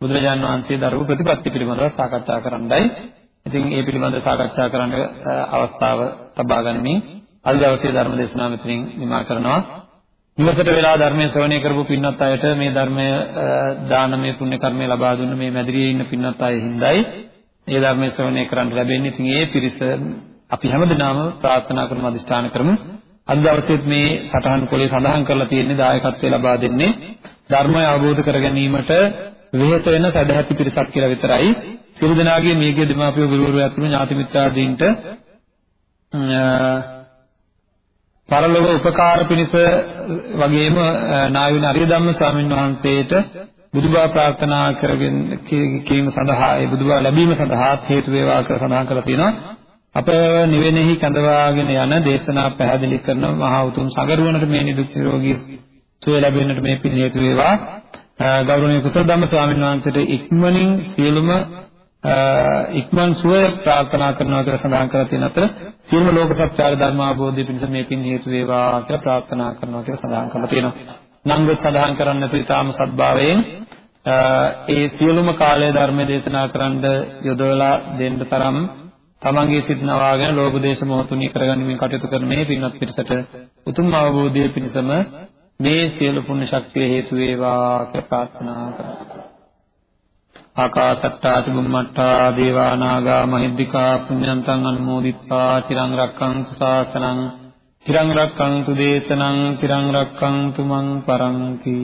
බුදුරජාණන් වහන්සේ දරපු ප්‍රතිපත්ති පිළිබඳව සාකච්ඡා කරන්නයි. ඉතින් ඒ පිළිබඳව සාකච්ඡා කරන්න අවස්ථාව තබා ගනිමින් අද දවසේ ධර්ම දේශනාව මෙතනින් නිමා කරනවා. නිවසට වෙලා ධර්මයේ ශ්‍රවණය කරපු පින්වත් අයට මේ ධර්මය දානමය පුණ්‍ය කර්මය ලබා දුන්න මේ මැදිරියේ ඉන්න පින්වත් අය හිඳයි මේ ධර්මයේ ශ්‍රවණය කරන්න ලැබෙන්නේ. ඉතින් ඒ පිරිස අපි හැමදෙනාම ප්‍රාර්ථනා කරමු අදිෂ්ඨාන කරමු. අද දවසේත් මේ සටහන් පොලේ සඳහන් කරලා තියෙන්නේ දායකත්වය ලබා දෙන්නේ ධර්මය අවබෝධ කර ගැනීමට වෙහෙස වෙන සදැහැති පිරිසක් කියලා විතරයි. සියලු දෙනාගේ මේගේ දෙමාපිය ගුරුවරු ඇතුළු ඥාති මිත්‍රාදීන්ට පරලොව උපකාර පිණිස වගේම නායුන අරිය ධම්ම ස්වාමීන් වහන්සේට බුදුබව ප්‍රාර්ථනා කරගෙන කීම සඳහා ඒ බුදුබව ලැබීම සඳහා හේතු වේවා කියලා සඳහන් කරලා තියෙනවා. අප නිවෙනෙහි කැඳවාගෙන යන දේශනා පැහැදිලි කරන මහා උතුම් සගරුවනට මේ නිදුක් නිරෝගී සුවය ලැබෙන්නට මේ පින් හේතු වේවා. ගෞරවනීය කුසල ධම්ම ස්වාමීන් වහන්සේට ඉක්මනින් සියලුම ඉක්මන් සුවය ප්‍රාර්ථනා කරනවා කියලා සඳහන් කරලා තියෙන අතර සියලුම ලෝක සත්‍යාර ධර්ම අවබෝධය පිණිස මේ පින් හේතු වේවා කියලා ප්‍රාර්ථනා කරනවා කියලා සඳහන් කරලා තියෙනවා. නංගොත් සඳහන් කරන්න පිටාම සත්භාවයෙන් ඒ සියලුම කාලය ධර්ම දේශනා කරන්න යොදවලා දෙන්න තරම් තමන්ගේ සිත් නවාගෙන ලෝභ දේශ මොහ තුනී කරගන්නමින් කටයුතු කරන මේ පින්වත් පිරිසට උතුම් අවබෝධය පිණිසම මේ සියලු පුණ්‍ය ශක්තිය හේතු වේවා කියලා ප්‍රාර්ථනා කරනවා. ආකාසට්ටා චුම්මට්ටා දේවා නාග මහිද්దికා පුඤ්ඤන්තං අනුමෝදිත්වා චිරං රක්ඛන්තු ශාසනං චිරං රක්ඛන්තු දේශනං චිරං රක්ඛන්තු මං පරන්ති